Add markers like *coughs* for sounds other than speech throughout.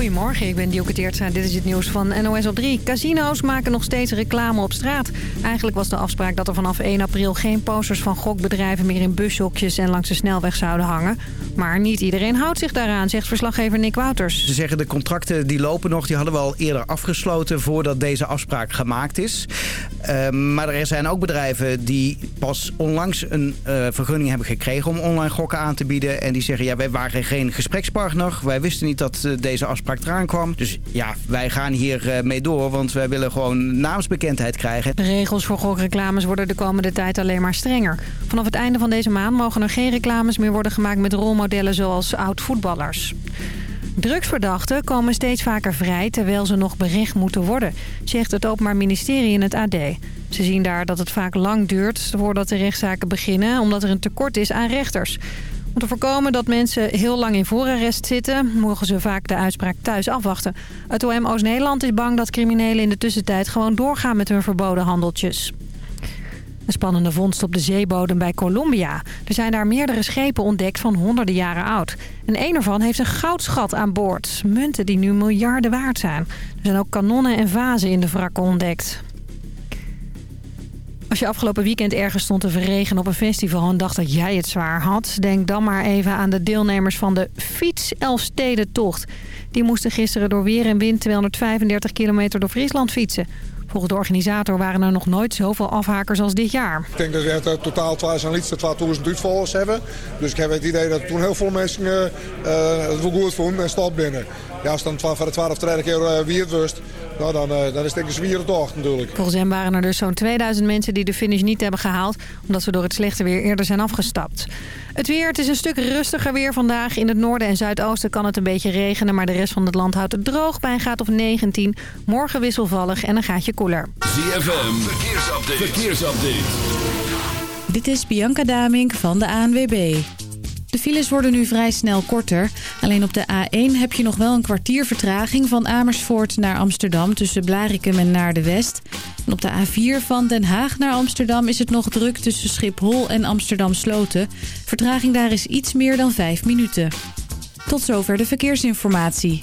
Goedemorgen, ik ben Dielke Teertstra. Dit is het nieuws van NOS op 3. Casino's maken nog steeds reclame op straat. Eigenlijk was de afspraak dat er vanaf 1 april geen posters van gokbedrijven meer in bushokjes en langs de snelweg zouden hangen. Maar niet iedereen houdt zich daaraan, zegt verslaggever Nick Wouters. Ze zeggen de contracten die lopen nog, die hadden we al eerder afgesloten voordat deze afspraak gemaakt is. Uh, maar er zijn ook bedrijven die pas onlangs een uh, vergunning hebben gekregen om online gokken aan te bieden. En die zeggen, ja, wij waren geen gesprekspartner. Wij wisten niet dat uh, deze afspraak Dus ja, wij gaan hier uh, mee door, want wij willen gewoon naamsbekendheid krijgen. De regels voor gokreclames worden de komende tijd alleen maar strenger. Vanaf het einde van deze maand mogen er geen reclames meer worden gemaakt met rolmodellen zoals oud-voetballers. Drugsverdachten komen steeds vaker vrij terwijl ze nog berecht moeten worden, zegt het Openbaar Ministerie in het AD. Ze zien daar dat het vaak lang duurt voordat de rechtszaken beginnen, omdat er een tekort is aan rechters. Om te voorkomen dat mensen heel lang in voorarrest zitten... mogen ze vaak de uitspraak thuis afwachten. Het OM Oost-Nederland is bang dat criminelen in de tussentijd... gewoon doorgaan met hun verboden handeltjes. Een spannende vondst op de zeebodem bij Colombia. Er zijn daar meerdere schepen ontdekt van honderden jaren oud. En een ervan heeft een goudschat aan boord. Munten die nu miljarden waard zijn. Er zijn ook kanonnen en vazen in de wrakken ontdekt. Als je afgelopen weekend ergens stond te verregenen op een festival... en dacht dat jij het zwaar had... denk dan maar even aan de deelnemers van de Fiets Elfstedentocht. Die moesten gisteren door weer en wind 235 kilometer door Friesland fietsen. Volgens de organisator waren er nog nooit zoveel afhakers als dit jaar. Ik denk dat we het totaal 2000 uitvallers hebben. Dus ik heb het idee dat toen heel veel mensen uh, het wel goed vonden en stad binnen. Ja, als dan voor de 12 of 13 keer uh, weer wust, nou, dan, uh, dan is het denk ik een zwieren tocht natuurlijk. Volgens hem waren er dus zo'n 2000 mensen die de finish niet hebben gehaald... omdat ze door het slechte weer eerder zijn afgestapt. Het weer, het is een stuk rustiger weer vandaag. In het noorden en zuidoosten kan het een beetje regenen... maar de rest van het land houdt het droog bij een graad of 19. Morgen wisselvallig en een gaatje koeler. ZFM, verkeersupdate. verkeersupdate. Dit is Bianca Damink van de ANWB. De files worden nu vrij snel korter. Alleen op de A1 heb je nog wel een kwartier vertraging van Amersfoort naar Amsterdam tussen Blarikum en naar de West. En op de A4 van Den Haag naar Amsterdam is het nog druk tussen Schiphol en Amsterdam Sloten. Vertraging daar is iets meer dan 5 minuten. Tot zover de verkeersinformatie.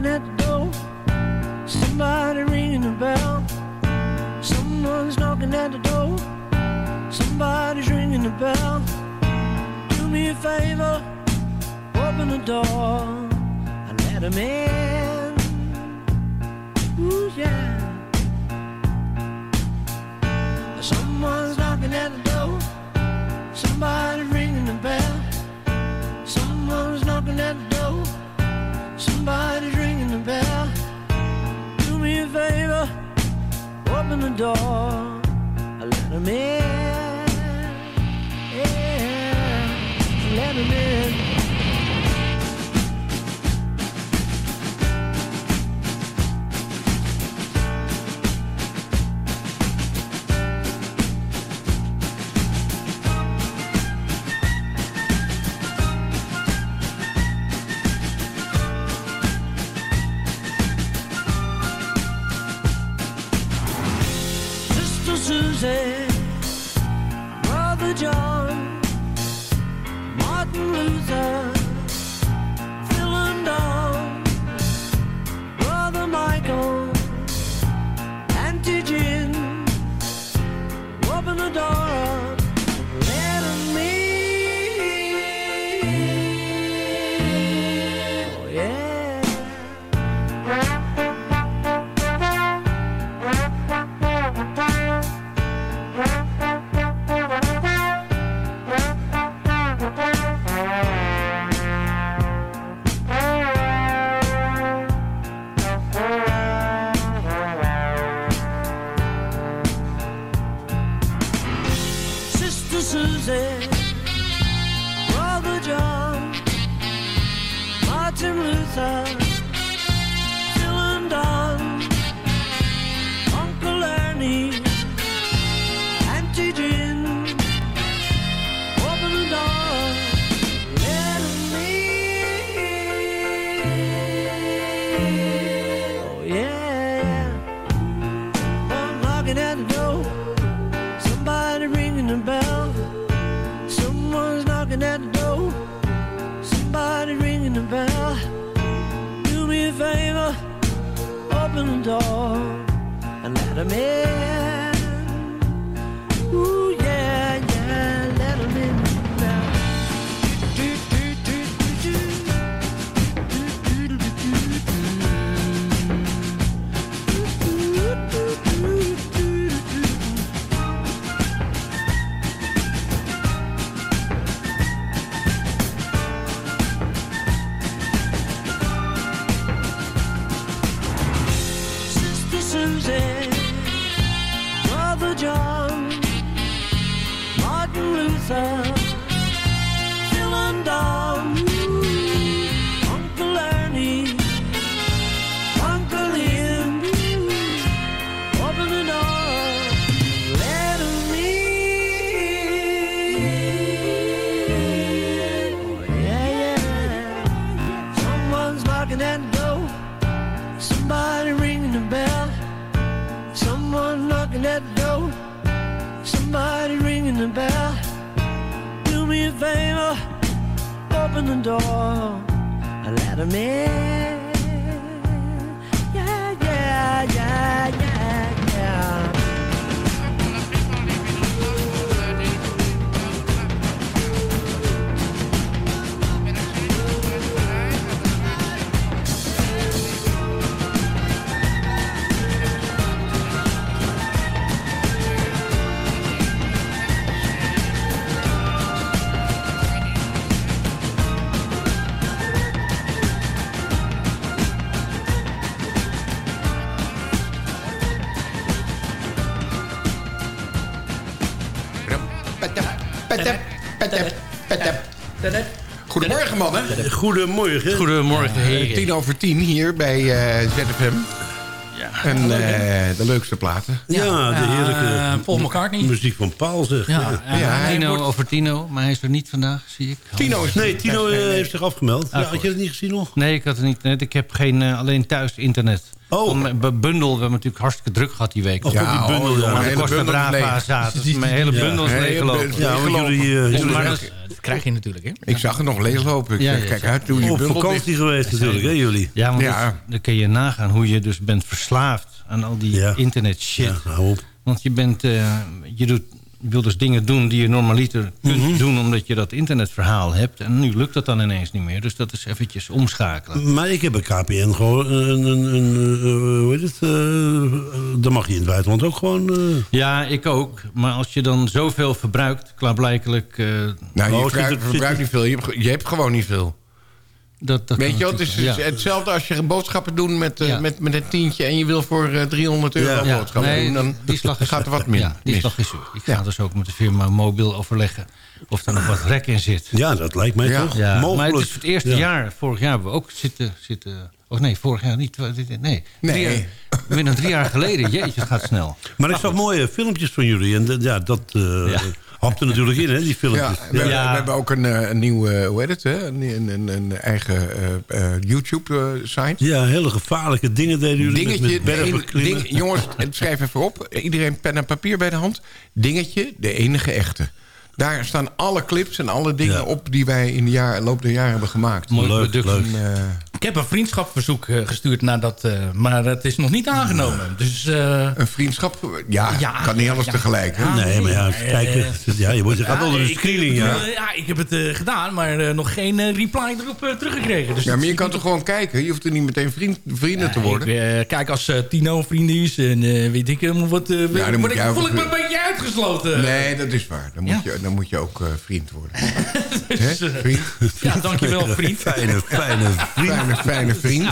knocking at the door. Somebody ringing the bell. Someone's knocking at the door. Somebody's ringing the bell. Do me a favor, open the door and let him in. Ooh, yeah. Someone's knocking at the door. Somebody ringing the bell. Someone's knocking at the Somebody's ringing the bell. Do me a favor, open the door, let him in. Yeah, let him in. roses a. Open the door. And let him in. Goedemorgen mannen. Goedemorgen. Goedemorgen, Eh, heren. tien over tien hier bij eh, ZFM. En eh, de leukste platen. Ja, de heerlijke Eh, Paul McCartney. muziek van Paul, zeg. Ja, Ja, ja, Tino wordt- over Tino, maar hij is er niet vandaag, zie ik. Tino is Nee, Tino heeft zich afgemeld. Ja, Ah, had je het niet gezien nog? Nee, ik had het niet. net. Ik heb geen, alleen thuis internet. Oh. Om, bundel, we hebben natuurlijk hartstikke druk gehad die week. Oh, God, die bundel, oh, ja. de hele Costa bundel is Brava leeg. zaten. Mijn hele bundel is Hele leeggelopen. Ja, want jullie... maar dat, krijg je natuurlijk, hè? Ik zag het nog leeglopen. Ik Ja, zeg, ja, kijk ja. uit hoe je op bundel vakantie geweest natuurlijk, hè, jullie? ja, want Ja. dan kun je nagaan hoe je dus bent verslaafd aan al die Ja. internet shit. Ja, hou op. Want je, bent, eh, je, doet, je wil dus dingen doen die je normaliter kunt Mhm. doen... omdat je dat internetverhaal hebt. En nu lukt dat dan ineens niet meer. Dus dat is eventjes omschakelen. Maar ik heb een KPN gewoon een... een, een eh, hoe heet het? dan mag je in het buitenland ook gewoon... eh, Ja, ik ook. Maar als je dan zoveel verbruikt, klaarblijkelijk... eh, Nou, je zit verbruikt, verbruikt niet veel. Je hebt, je hebt gewoon niet veel. Dat, dat Weet je het is ja. hetzelfde als je boodschappen doet met, eh, Ja. met, met een tientje... en je wil voor eh, 300 euro Ja. Ja, boodschappen nee, doen. Dan die slag is gaat er wat min, Ja, die mis. slag is er. Ik ga dus ook met de firma mobiel overleggen of er nog wat rek in zit. ja, dat lijkt mij Ja. toch Ja, maar mogelijk. het is het eerste Ja. jaar. Vorig jaar hebben we ook zitten... zitten oh nee, vorig jaar niet. Nee, Nee. Drie jaar, binnen drie jaar geleden. *laughs* Jeetje, het gaat snel. Maar ik zag mooie filmpjes van jullie. En de- ja, dat eh Ja. Hapte natuurlijk in, hè, die Ja, filmpjes. we, hebben- Ja. we hebben ook een, eh, een nieuw, eh, hoe heet het, hè? Een, een, een, eigen eh, eh, YouTube-site. Ja, hele gevaarlijke dingen deden jullie. met- Dingetje, met bergen ding, jongens, *laughs* schrijf even op. Iedereen pen en papier bij de hand. Dingetje, de enige echte. Daar staan alle clips en alle dingen Ja. op... die wij in de jaar, loop der jaren hebben gemaakt. Mooi Leuk, leuk. En, eh, Ik heb een vriendschapverzoek eh, gestuurd naar dat, eh, maar het is nog niet aangenomen. Dus eh, een vriendschap, ja, Ja, kan niet ja, alles ja. tegelijk. hè? Nee, maar ja, kijk, ja, je, moet, gaat ja, onder de screening, ik, ja. ja, ik heb het eh, gedaan, maar eh, nog geen reply erop teruggekregen. Dus Ja, maar je kan toch gewoon kijken? Je hoeft er niet meteen vriend, vrienden te worden. Ik, eh, kijk, als eh, Tino vriend is en eh, weet ik helemaal wat, eh, dan moet ik, voel ook- ik me een beetje uitgesloten. Nee, dat is waar. Dan moet, Ja. je, dan moet je ook eh, vriend worden. *laughs* Dus, Hè? Vriend? ja, dankjewel vriend. Fijne, fijne vriend. *laughs* Fijne, fijne vriend.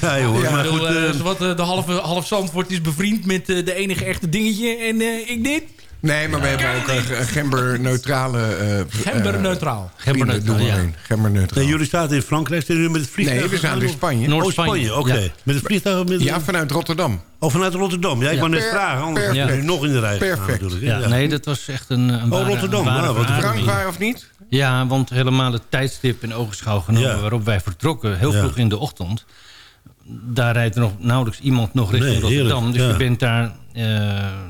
Ja, joh. Maar bedoel, goed, eh, eh, zowat, eh, de halve, half Zandvoort is bevriend met de enige echte dingetje en eh, ik niet. Nee, maar we hebben ook een, een gemberneutrale... eh, Gemberneutraal. we ja. nee, jullie staan in Frankrijk. Zijn jullie met het vliegtuig? Nee, we zijn in Spanje. Oh, Noord-Spanje. Spanje, oké. Ja. Met het vliegtuig? Met Ja, vanuit Rotterdam. Oh, vanuit Rotterdam. Ja, ik wou net vragen. Anders ben je nog in de rij Perfect. nee, dat was echt een, een ware, Rotterdam, een ware nou, wat. Frank waar of niet? Ja, want helemaal het tijdstip in ogenschouw genomen Ja. waarop wij vertrokken, heel vroeg in de ochtend. Daar rijdt er nog nauwelijks iemand nog richting Nee, heerlijk, Rotterdam. Dus ja. je bent daar eh,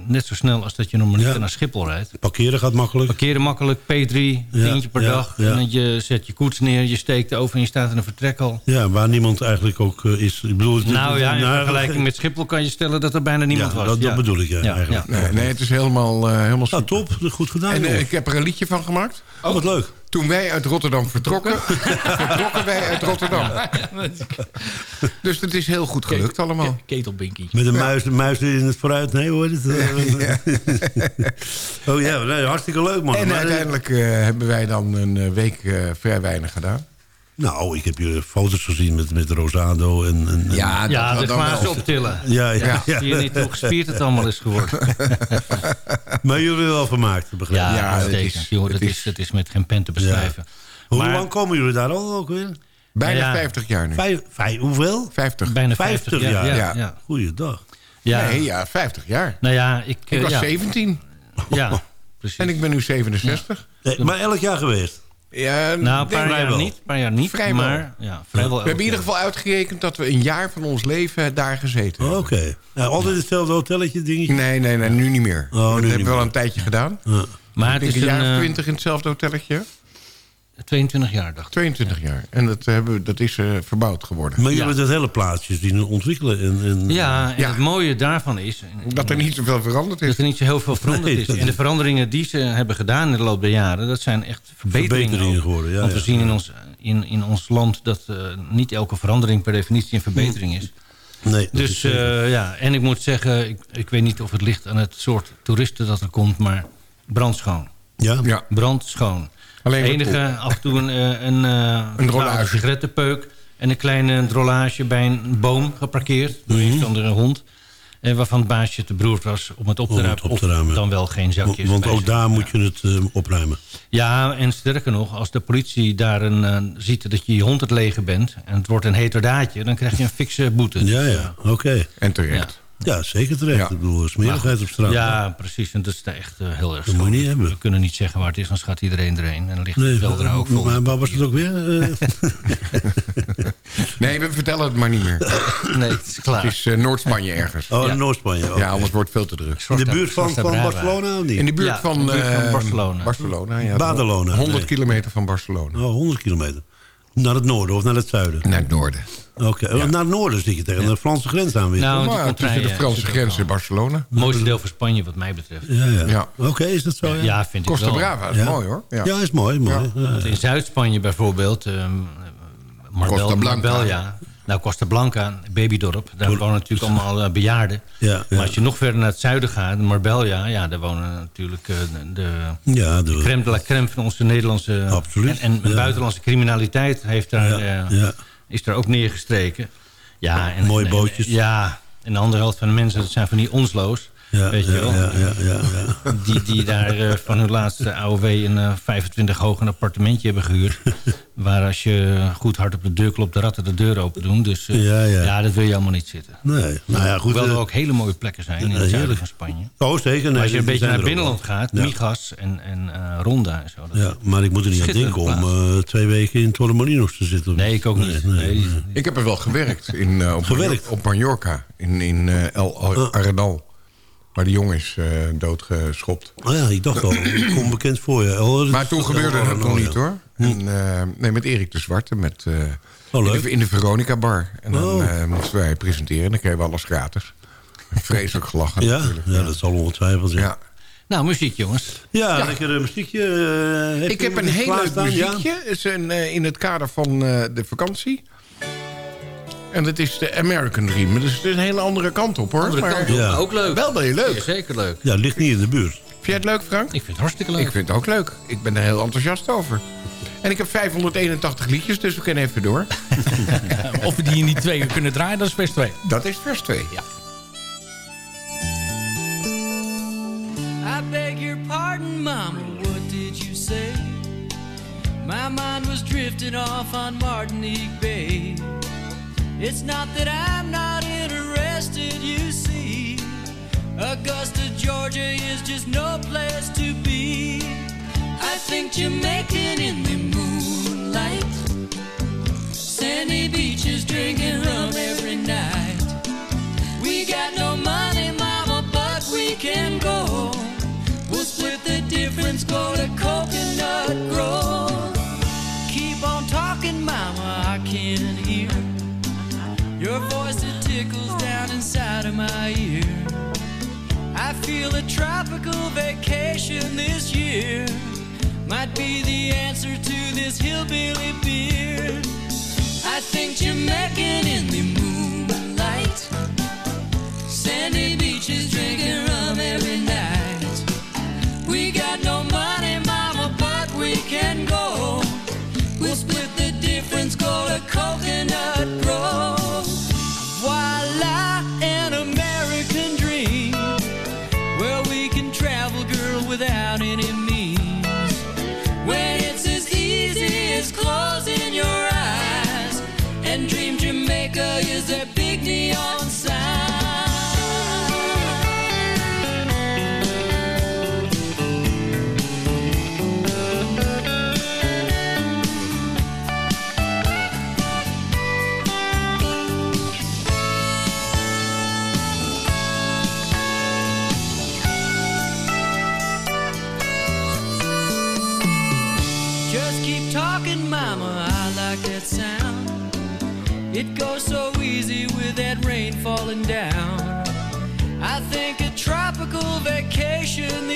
net zo snel als dat je normaliter naar Schiphol rijdt. Parkeren gaat makkelijk. Parkeren makkelijk, P3, tientje per ja, dag. ja. En dan je zet je koets neer, je steekt over en je staat in een vertrekhal. Ja, waar niemand eigenlijk ook eh, is. Ik bedoel, Nou ja, in nou, vergelijking met Schiphol kan je stellen dat er bijna niemand Ja, was. dat- dat bedoel ik, ja, eigenlijk. Nee, nee, het is helemaal, eh helemaal Nou, top. Goed gedaan. En ik heb er een liedje van gemaakt. Oh, wat leuk. Toen wij uit Rotterdam vertrokken, *laughs* vertrokken wij uit Rotterdam. Dus het is heel goed gelukt allemaal. Ketelbinkie. Met een muis, een muis in het vooruit. Nee, hoor. Het, *laughs* oh ja, nee, hartstikke leuk, man. En Maar, eh, uiteindelijk eh, hebben wij dan een eh, week eh, vrij weinig gedaan. Nou, ik heb je foto's gezien met, met Rosado en... en Ja, dat- Ja, dat de glazen optillen. Ja, ja, ja. Zie je niet hoe gespierd het allemaal is geworden. *laughs* Maar jullie wel vermaakt, begrijp ik. Ja, Ja, het is- Joh, het dat, is- is, dat is met geen pen te beschrijven. Hoe Maar- lang komen jullie daar al ook weer? Bijna Ja. 50 jaar nu. Vijf, vijf, hoeveel? 50. Bijna 50 50, jaar. Ja. Ja, ja. Goeiedag. Ja. Nee, ja, 50 jaar. Nou ja, ik... Ik eh, was ja, 17 Ja, *laughs* precies. en ik ben nu 67. Nee, maar elk jaar geweest? Ja, nou, een paar jaar niet. Paar jaar niet. Vrijwel. Maar ja, vrijwel We hebben in ieder geval uitgerekend dat we een jaar van ons leven daar gezeten Oh, hebben. Oké. Ja, altijd hetzelfde hotelletje, dingetje? Nee, nee, nee, nu niet meer. Oh, dat hebben we wel een tijdje gedaan. Ja. Maar het is een jaar of eh, 20 in hetzelfde hotelletje. 22 jaar, dacht ik. 22 jaar. En dat, hebben, we- dat is eh, verbouwd geworden. Maar jullie Ja. hebben dat hele plaatsje zien ontwikkelen. En, en, Ja, en Ja. het mooie daarvan is... Dat er niet zoveel veranderd is. Dat er niet zo heel veel veranderd Nee, is. En de veranderingen die ze hebben gedaan in de loop der jaren... dat zijn echt verbeteringen, geworden, ja, Want we ja. zien in ons, in, in ons land dat eh, niet elke verandering per definitie een verbetering is. Nee, Dus eh, ja, en ik moet zeggen... Ik, ik weet niet of het ligt aan het soort toeristen dat er komt... maar brandschoon. ja? Ja. Brandschoon. Alleen Het wat enige, af en toe een, eh, een, eh, Een nou, sigarettenpeuk... en een kleine drollage bij een boom geparkeerd... door Mhm. een of andere hond... En waarvan het baasje te beroerd was om het op te Om het ruimen. op te of ruimen. dan wel geen zakjes. Want bij ook daar moet je het eh, opruimen. Ja, en sterker nog, als de politie daar een, eh, ziet dat je je hond het legen bent... en het wordt een heterdaadje, dan krijg je een fikse boete. Ja, ja, oké. En terecht. Ja, zeker terecht. Ja. Ik bedoel, smerigheid op straat. Ja, precies. En dat is echt eh, heel erg Dat moet je niet hebben. We kunnen niet zeggen waar het is, anders gaat iedereen erheen. En dan ligt Nee, het wel er ook vol. maar waar was het ook weer? Eh, *laughs* Nee, we vertellen het maar niet meer. *laughs* Nee, het is klaar. Het is eh, Noord-Spanje ergens. oh, Ja. Noord-Spanje. Ja, anders wordt het veel te druk. In de buurt van, van. Barcelona of niet? In de buurt Ja, van, in de buurt van eh, Barcelona. Barcelona, ja. Badalona, 100 nee. kilometer van Barcelona. Oh, 100 kilometer. Naar het noorden of naar het zuiden? Naar het noorden. Oké, oh, naar het noorden zit je tegen de Franse grens aan weer. Nou, Maar tussen de eh, Franse grens en Barcelona. Het mooiste deel van Spanje wat mij betreft. ja, ja. Ja. Oké, is dat zo? Ja, Ja, vind ik Costa wel. Brava is Ja. mooi hoor. Ja. Ja, is mooi. mooi. Ja. Want in Zuid-Spanje bijvoorbeeld, ehm Marbel, Costa Blanca. Marbella. Nou, Costa Blanca, babydorp, daar wonen natuurlijk allemaal eh, bejaarden. Ja. Maar als je nog verder naar het zuiden gaat, Marbella, ja, daar wonen natuurlijk eh, de, Ja, de, crème de la crème van onze Nederlandse... Absoluut, En, en buitenlandse criminaliteit heeft daar, Ja, eh, ja. is daar ook neergestreken. Ja, en, Mooie bootjes. ja, en de andere helft van de mensen, dat zijn van die onsloos. Ja, weet je ja, wel. Ja, ja, ja, ja. *laughs* Die, die daar eh, van hun laatste AOW een eh, 25 hoog een appartementje hebben gehuurd. *laughs* waar als je goed hard op de deur klopt, de ratten de deur open doen. Dus eh, Ja, ja. dat wil je allemaal niet zitten. Nee, nou ja, goed. Hoewel er eh, ook hele mooie plekken zijn in het zuiden van Spanje. Oh, zeker. Nee, als je een beetje naar binnenland gaat, Ja. Migas en, en eh, Ronda en zo. dat- Ja, maar ik moet er niet aan denken om eh, twee weken in Torremolinos te zitten. Nee, ik ook niet. Nee, Ik heb er wel gewerkt. In, eh, op, Gewerkt? op Mallorca. In, in eh, El Ar- Arenal. Waar de jongen is eh, doodgeschopt. Oh ja, ik dacht al, *clears throat* ik kom bekend voor je. Oh, dat Maar toen gebeurde een- nog niet ja. hoor. En, eh, nee, met Erik de Zwarte. Met, eh, Oh, in, de, in de Veronica bar. En dan Oh. moesten wij presenteren. En dan kregen we alles gratis. *laughs* Vreselijk gelachen Ja, natuurlijk. ja, dat zal ongetwijfeld zijn. Ja. Nou, muziek jongens. Ja, lekker een muziekje. heb Ik heb een heel leuk? Ja? muziekje. Is een, eh, in het kader van eh, de vakantie. En dat is de American Dream. Dus het is een hele andere kant op hoor. Andere Maar kant op. Ja. Ook leuk. Wel heel leuk. Ja, zeker leuk. Ja, het ligt niet in de buurt. Vind jij het leuk Frank? Ik vind het hartstikke leuk. Ik vind het ook leuk. Ik ben er heel enthousiast over. En ik heb 581 liedjes, dus we kunnen even door. *laughs* Of we die in die twee kunnen draaien, dat is best twee. Dat is vers 2. Ja. I beg your pardon, Mama, what did you say? My mind was drifting off on Martinique Bay. It's not that I'm not interested, you see. Augusta, Georgia is just no place to be. I think Jamaican in the moonlight. Sandy beaches drinking rum every night. We got no money, mama, but we can go. We'll split the difference, go to Coconut Grove. Keep on talking, mama, I can't tickles down inside of my ear. I feel a tropical vacation this year might be the answer to this hillbilly beer. I think Jamaican in the moonlight, sandy beaches It goes so easy with that rain falling down. I think a tropical vacation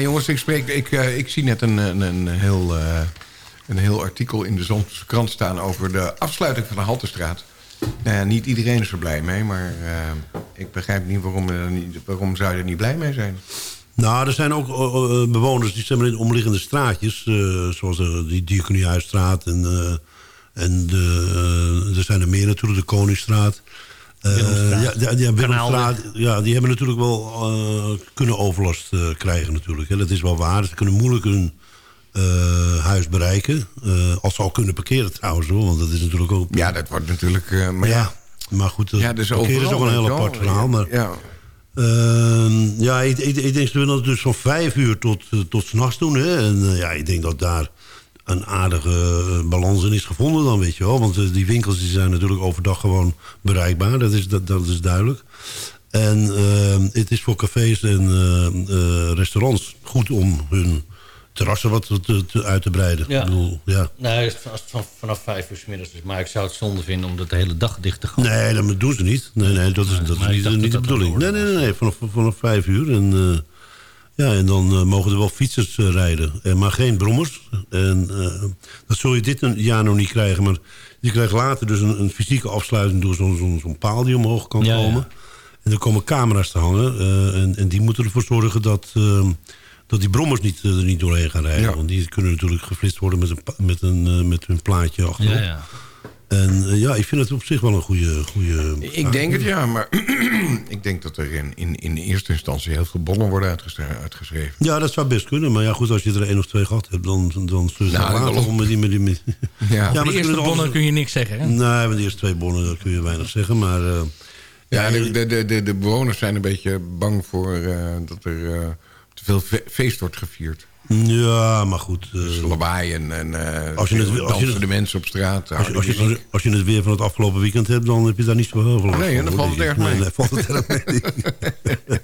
Jongens, ik, spreek, ik, eh, ik zie net een, een, een, heel, eh, een heel artikel in de Zandse krant staan... over de afsluiting van de Haltestraat. Nou niet iedereen is er blij mee, maar eh, ik begrijp niet waarom, waarom zou je er niet blij mee zijn. Nou, er zijn ook bewoners die maar, in de omliggende straatjes... zoals die Diakoniehuisstraat en, en de, er zijn er meer natuurlijk, de Koningsstraat... Eh, ja, ja, ja, ja, die hebben natuurlijk wel eh, kunnen overlast eh, krijgen natuurlijk. Hè. Dat is wel waar. Ze kunnen moeilijk hun eh, huis bereiken. Eh, als ze al kunnen parkeren trouwens, hoor, want dat is natuurlijk ook... Ja, dat wordt natuurlijk... eh, maar ja, ja, maar goed, dat Ja, dus parkeren is ook een heel apart verhaal. Maar, Ja. Ehm, ja, ik, ik, ik denk ze willen dus van vijf uur tot, tot s'nachts doen. Hè? En ja, ik denk dat daar een aardige eh, balans in is gevonden dan, weet je wel. Want eh, die winkels die zijn natuurlijk overdag gewoon bereikbaar. Dat is, dat, dat is duidelijk. En ehm, het is voor cafés en eh, eh, restaurants goed om hun terrassen wat te, te- uit te breiden. Ja. Ik bedoel, ja. Nee, als het van- vanaf vijf uur s middags is. Maar ik zou het zonde vinden om dat de hele dag dicht te gaan. Nee, dat doen ze niet. Nee, nee, dat is, dat is niet, de dat bedoeling. Nee, nee, nee, nee, vanaf, vanaf vijf uur. En, eh, ja, en dan eh, mogen er wel fietsers eh, rijden. Eh, maar geen brommers. En dat zul je dit een jaar nog niet krijgen. Maar je krijgt later dus een, een fysieke afsluiting... door zo'n zo'n paal die omhoog kan Ja, ja. komen. En er komen camera's te hangen. en, en die moeten ervoor zorgen dat... eh, dat die brommers niet, er niet doorheen gaan rijden. Ja. Want die kunnen natuurlijk geflitst worden met, een, met, een, met hun plaatje achterop. Ja, ja. En eh, ja, ik vind het op zich wel een goede... goede Ik denk het ja, maar *clears throat* ik denk dat er in, in, in eerste instantie heel veel bonnen worden uitgeschreven. Ja, dat zou best kunnen. Maar ja, goed, als je er één of twee gehad hebt... dan, dan zullen ze Nou, later om met die... Met die met... Ja. maar de eerste bonnen kun je niks zeggen. Hè? Nee, met de eerste twee bonnen daar kun je weinig zeggen. Maar eh, Ja, de, de, de, de, de bewoners zijn een beetje bang voor eh, dat er te veel fe- feest wordt gevierd. Ja, maar goed. Dus lawaai en, en eh, Als je het- als je het- de mensen op straat. Als je, als, je, als je het weer van het afgelopen weekend hebt, dan heb je daar niet zo heel veel last Nee, van, dan valt het erg mee. Nee, *laughs* nee, valt het erg mee. *laughs*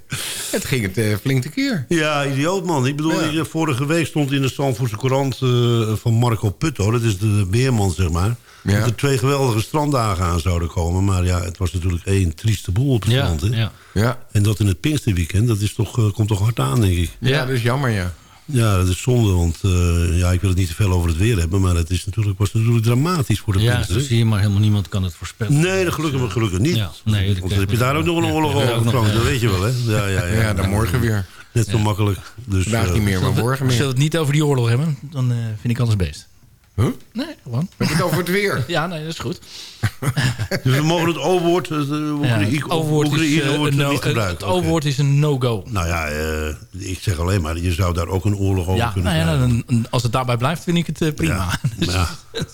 Het ging het eh, flink tekeer. Ja, idioot man. Ik bedoel, vorige week stond in de Zandvoortse Courant van Marco Putto... dat is de beerman, zeg maar... Ja. dat er twee geweldige stranddagen aan zouden komen. Maar ja, het was natuurlijk één trieste boel op het Ja, strand. Hè? ja. Ja, En dat in het Pinksterweekend, dat is toch, eh, komt toch hard aan, denk ik. ja. dat is jammer, ja. Ja, dat is zonde, want eh, ja, ik wil het niet te veel over het weer hebben... maar het is natuurlijk, was natuurlijk dramatisch voor de Ja, hè? zie je maar helemaal niemand kan het voorspellen. Nee, dat gelukkig, maar gelukkig niet. Ja, nee, Want dan heb je daar ook nog een oorlog Ja, over, Frank. ja. Dat weet je wel, hè? Ja, ja, ja. Ja, dan morgen weer. Net zo makkelijk. Dus, Vandaag eh, niet meer, maar morgen Zullen we meer. het niet over die oorlog hebben? Dan eh, vind ik anders best. Huh? Nee, gewoon. We hebben het over het weer. *laughs* Ja, nee, dat is goed. *laughs* Dus we mogen het O-woord, het, eh, Ja, het O-woord is, eh, no- is een no-go. Nou ja, eh, ik zeg alleen maar, je zou daar ook een oorlog over Ja, kunnen nou ja, krijgen. dan- als het daarbij blijft, vind ik het prima. Ja. *laughs*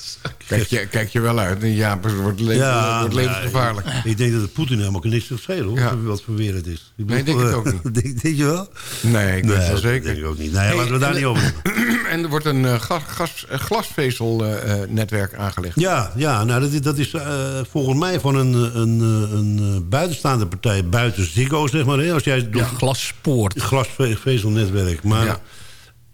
Kijk je, kijk je wel uit. Ja, het wordt, le Ja, wordt levensgevaarlijk. maar Ik denk dat het Poetin helemaal niks zich schelen, hoor. Ja. Wat voor weer het is. Ik Nee, ik denk het ook niet. *laughs* denk, denk je wel? Nee, ik weet het wel zeker. denk ik ook niet. Nee, Hey, laten we daar niet over. *clears throat* En er wordt een uh, gas, gas, uh, glasvezelnetwerk aangelegd. Ja, ja nou, dat is, dat is uh, volgens mij van een, een, een, buitenstaande partij buiten Ziggo, zeg maar. Hè? Als jij ja, glaspoort. Glasvezelnetwerk. Maar Ja.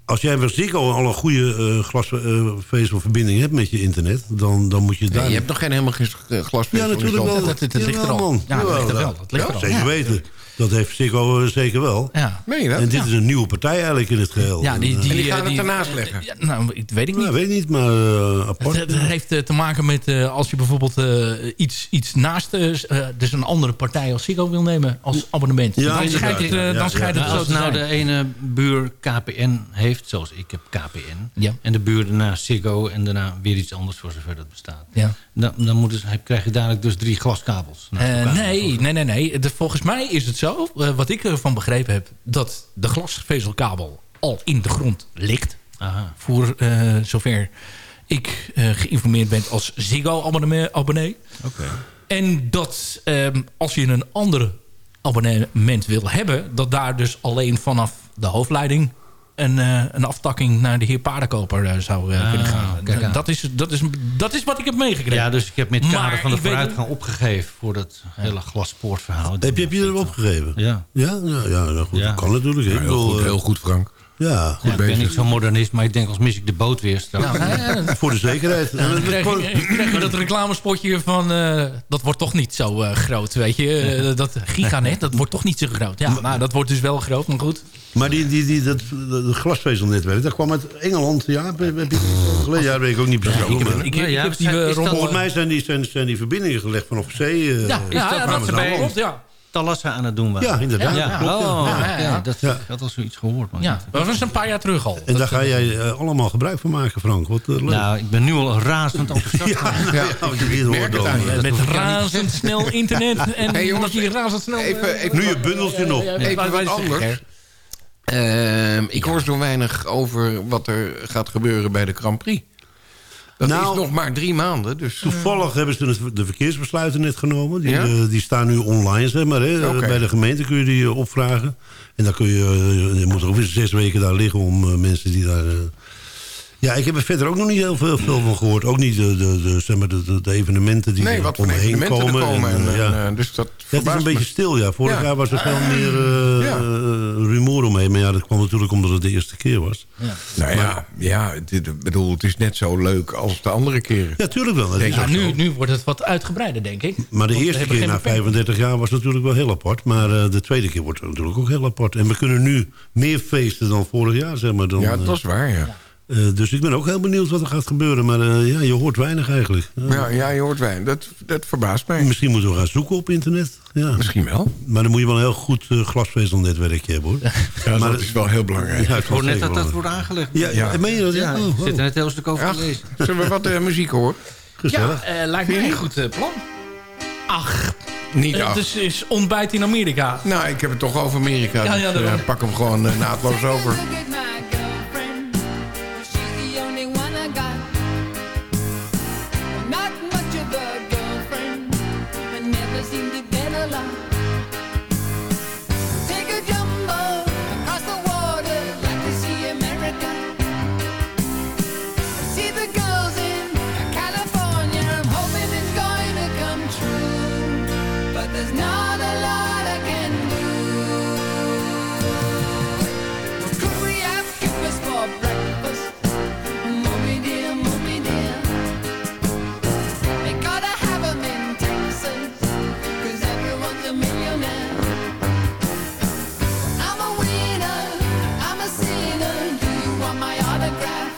Als jij bij Ziggo al een goede uh, glasvezelverbinding hebt met je internet... dan, dan moet je daar... Je hebt nog geen helemaal geen uh, glasvezel. Ja, natuurlijk wel. Dat, dat, dat ligt er al. Ja, dat ligt er wel. Dat ligt ja, er al. Zeker weten. Dat heeft Ziggo uh, zeker wel. Ja. Meen je dat? En dit ja. is een nieuwe partij eigenlijk in het geheel. Ja, die, die, En die gaan die, het ernaast leggen? Ja, nou, ik weet ik niet. Ja, weet ik niet, maar uh, apart. Het, het heeft uh, te maken met uh, als je bijvoorbeeld uh, iets, iets naast dus een andere partij als Ziggo wil nemen als abonnement. Ja, dan scheidt het, ja, dan scheidt Ja, het zo als nou de ene buur KPN heeft, zoals ik heb KPN... Ja. en de buur daarna Ziggo en daarna weer iets anders voor zover dat bestaat... Ja. dan, dan moet dus, krijg je dadelijk dus drie glaskabels. Uh, nee, nee, nee, nee. De, volgens mij is het zo, uh, wat ik ervan begrepen heb... dat de glasvezelkabel al in de grond ligt. Aha. Voor uh, zover ik geïnformeerd ben als Ziggo-abonnee. Okay. En dat um, als je een ander abonnement wil hebben... dat daar dus alleen vanaf de hoofdleiding... Een, uh, een aftakking naar de heer Paardenkoper uh, zou uh, ah, kunnen gaan. Kijk dat, is, dat, is, dat is wat ik heb meegekregen. Ja, dus ik heb met kader Maar van de vooruitgang opgegeven... voor dat hele glaspoortverhaal. Heb je, heb je erop opgegeven? Ja. Ja, ja, ja, ja goed, Ja. dat kan natuurlijk. hè. Ja, Ik heel, bedoel, goed, eh, heel goed, Frank. Ja, Goed Ja, ik ben niet zo modernist, maar ik denk als mis ik de boot weer straks. Nou, ja, voor de zekerheid. *laughs* Dan dat- krijg je, krijg je dat reclamespotje van... eh, dat wordt toch niet zo eh, groot, weet je. Eh, dat Giganet, dat wordt toch niet zo groot. Ja, nou, dat wordt dus wel groot, maar goed. Maar die, die, die, dat, dat glasvezelnetwerk, dat kwam uit Engeland. Ja, heb, je dat geleden? Ja, dat weet ik ook niet precies. ik heb, maar- ik, ik ja, heb die eh, dat- rommel... Volgens mij zijn die, zijn, zijn die verbindingen gelegd vanaf zee. eh, Ja, ja, dat ja, dat ze bij- klopt, ja. Talassa aan het doen waren. Ja, inderdaad. Ja, klopt, ja. oh, Ja, ja, ja. dat, Ja. Ik had al zoiets gehoord. Maar Ja, dat was een paar jaar terug al. En Dat, daar ga jij eh, allemaal gebruik van maken, Frank. Wat leuk. Nou, ik ben nu al razend enthousiast. *laughs* ja, ja, eh, met razendsnel internet. En Hey, jongens, dat die razendsnel... even- even- Nu je bundeltje nog. Even wat anders. Ehm, ik hoor zo weinig over wat er gaat gebeuren bij de Grand Prix. Dat Nou, is nog maar drie maanden. Dus, Toevallig hebben ze de- de verkeersbesluiten net genomen. Die, Ja? eh, die staan nu online, zeg maar. Hè. Oké. Bij de gemeente kun je die eh, opvragen. En dan kun je, eh, je moet er ongeveer zes weken daar liggen om eh, mensen die daar... Ja, ik heb er verder ook nog niet heel veel, veel van gehoord. Ook niet de, de, de, zeg maar de, de, de evenementen die nee, er wat omheen evenementen komen. er komen. En, En, eh, ja. en, eh, dus dat Ja, het is een beetje stil, ja. Vorig Ja. jaar was er veel meer eh Ja. eh, rumoer omheen. Maar ja, dat kwam natuurlijk omdat het de eerste keer was. Nou ja, ja dit, bedoel, het is net zo leuk als de andere keren. Ja, tuurlijk wel. Ja, nu, nu wordt het wat uitgebreider, denk ik. Maar de Want eerste keer na beperking. 35 jaar was natuurlijk wel heel apart. Maar eh, de tweede keer wordt het natuurlijk ook heel apart. En we kunnen nu meer feesten dan vorig jaar, zeg maar. Dan, Ja, dat is waar, ja. Eh, dus ik ben ook heel benieuwd wat er gaat gebeuren. Maar eh, ja, je hoort weinig eigenlijk. Ja. Ja, ja je hoort wij. Dat, dat verbaast mij. Misschien moeten we gaan zoeken op internet. Ja. Misschien wel. Maar dan moet je wel een heel goed eh, glasvezelnetwerkje hebben, hoor. *laughs* Ja, Maar dat is wel heel belangrijk. Ja, Ik hoor net dat dat wordt aangelegd. Ja, ja. meen je dat? Ja, Ja, oh, ik zit oh. er net heel stuk over Ach, te lezen. zullen we wat eh, muziek horen? Gezellig. Ja, eh, lijkt mij een goed eh, plan. Ach, Niet eh, af. het is, is ontbijt in Amerika. Nou, ik heb het toch over Amerika. Ja, dus, ja, eh, pak hem gewoon eh, naadloos over. photograph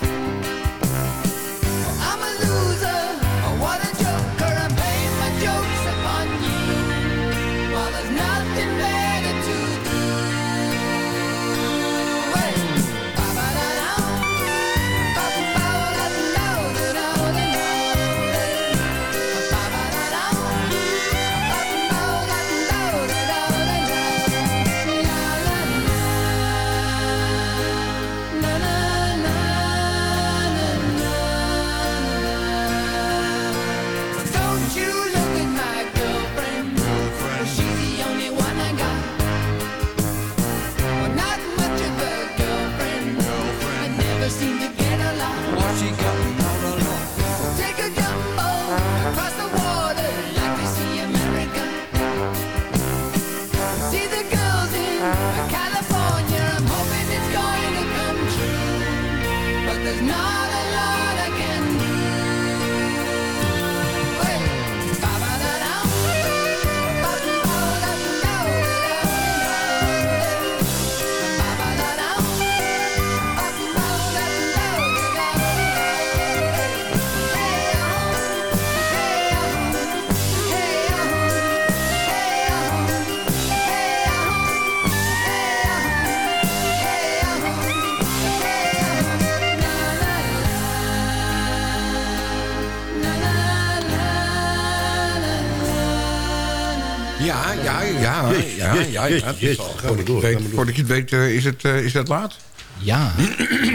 ja. Ja, ja, yes, ja, het yes. is al- Ga maar Voordat je door, het weet- maar door. voordat je het weet, eh, is het, eh, is het laat? Ja.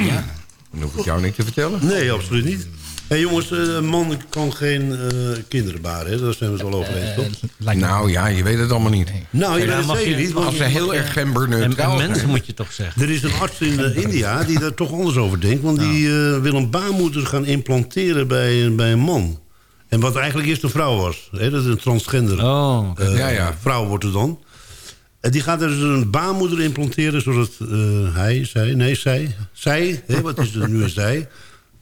ja. Dan hoef ik jou niet te vertellen. Nee, absoluut niet. Hé jongens, eh, een man kan geen eh, kinderen baren, hè? daar zijn we het wel over eens, toch? Nou ja, je weet het allemaal niet. Nou, je Ja, weet het mag zeker je- niet. want- Als ze heel erg En, genderneutraal en zijn. mensen moet je toch zeggen. Er is een arts in India die daar toch anders over denkt. Want die eh, wil een baarmoeder gaan implanteren bij, bij een man. En wat eigenlijk eerst een vrouw was. Hè? Dat is een transgender Oh, Ja, ja. vrouw wordt het dan. En die gaat er dus een baarmoeder implanteren... zodat eh, hij, zij, nee, zij... zij, hè, wat is er nu een zij...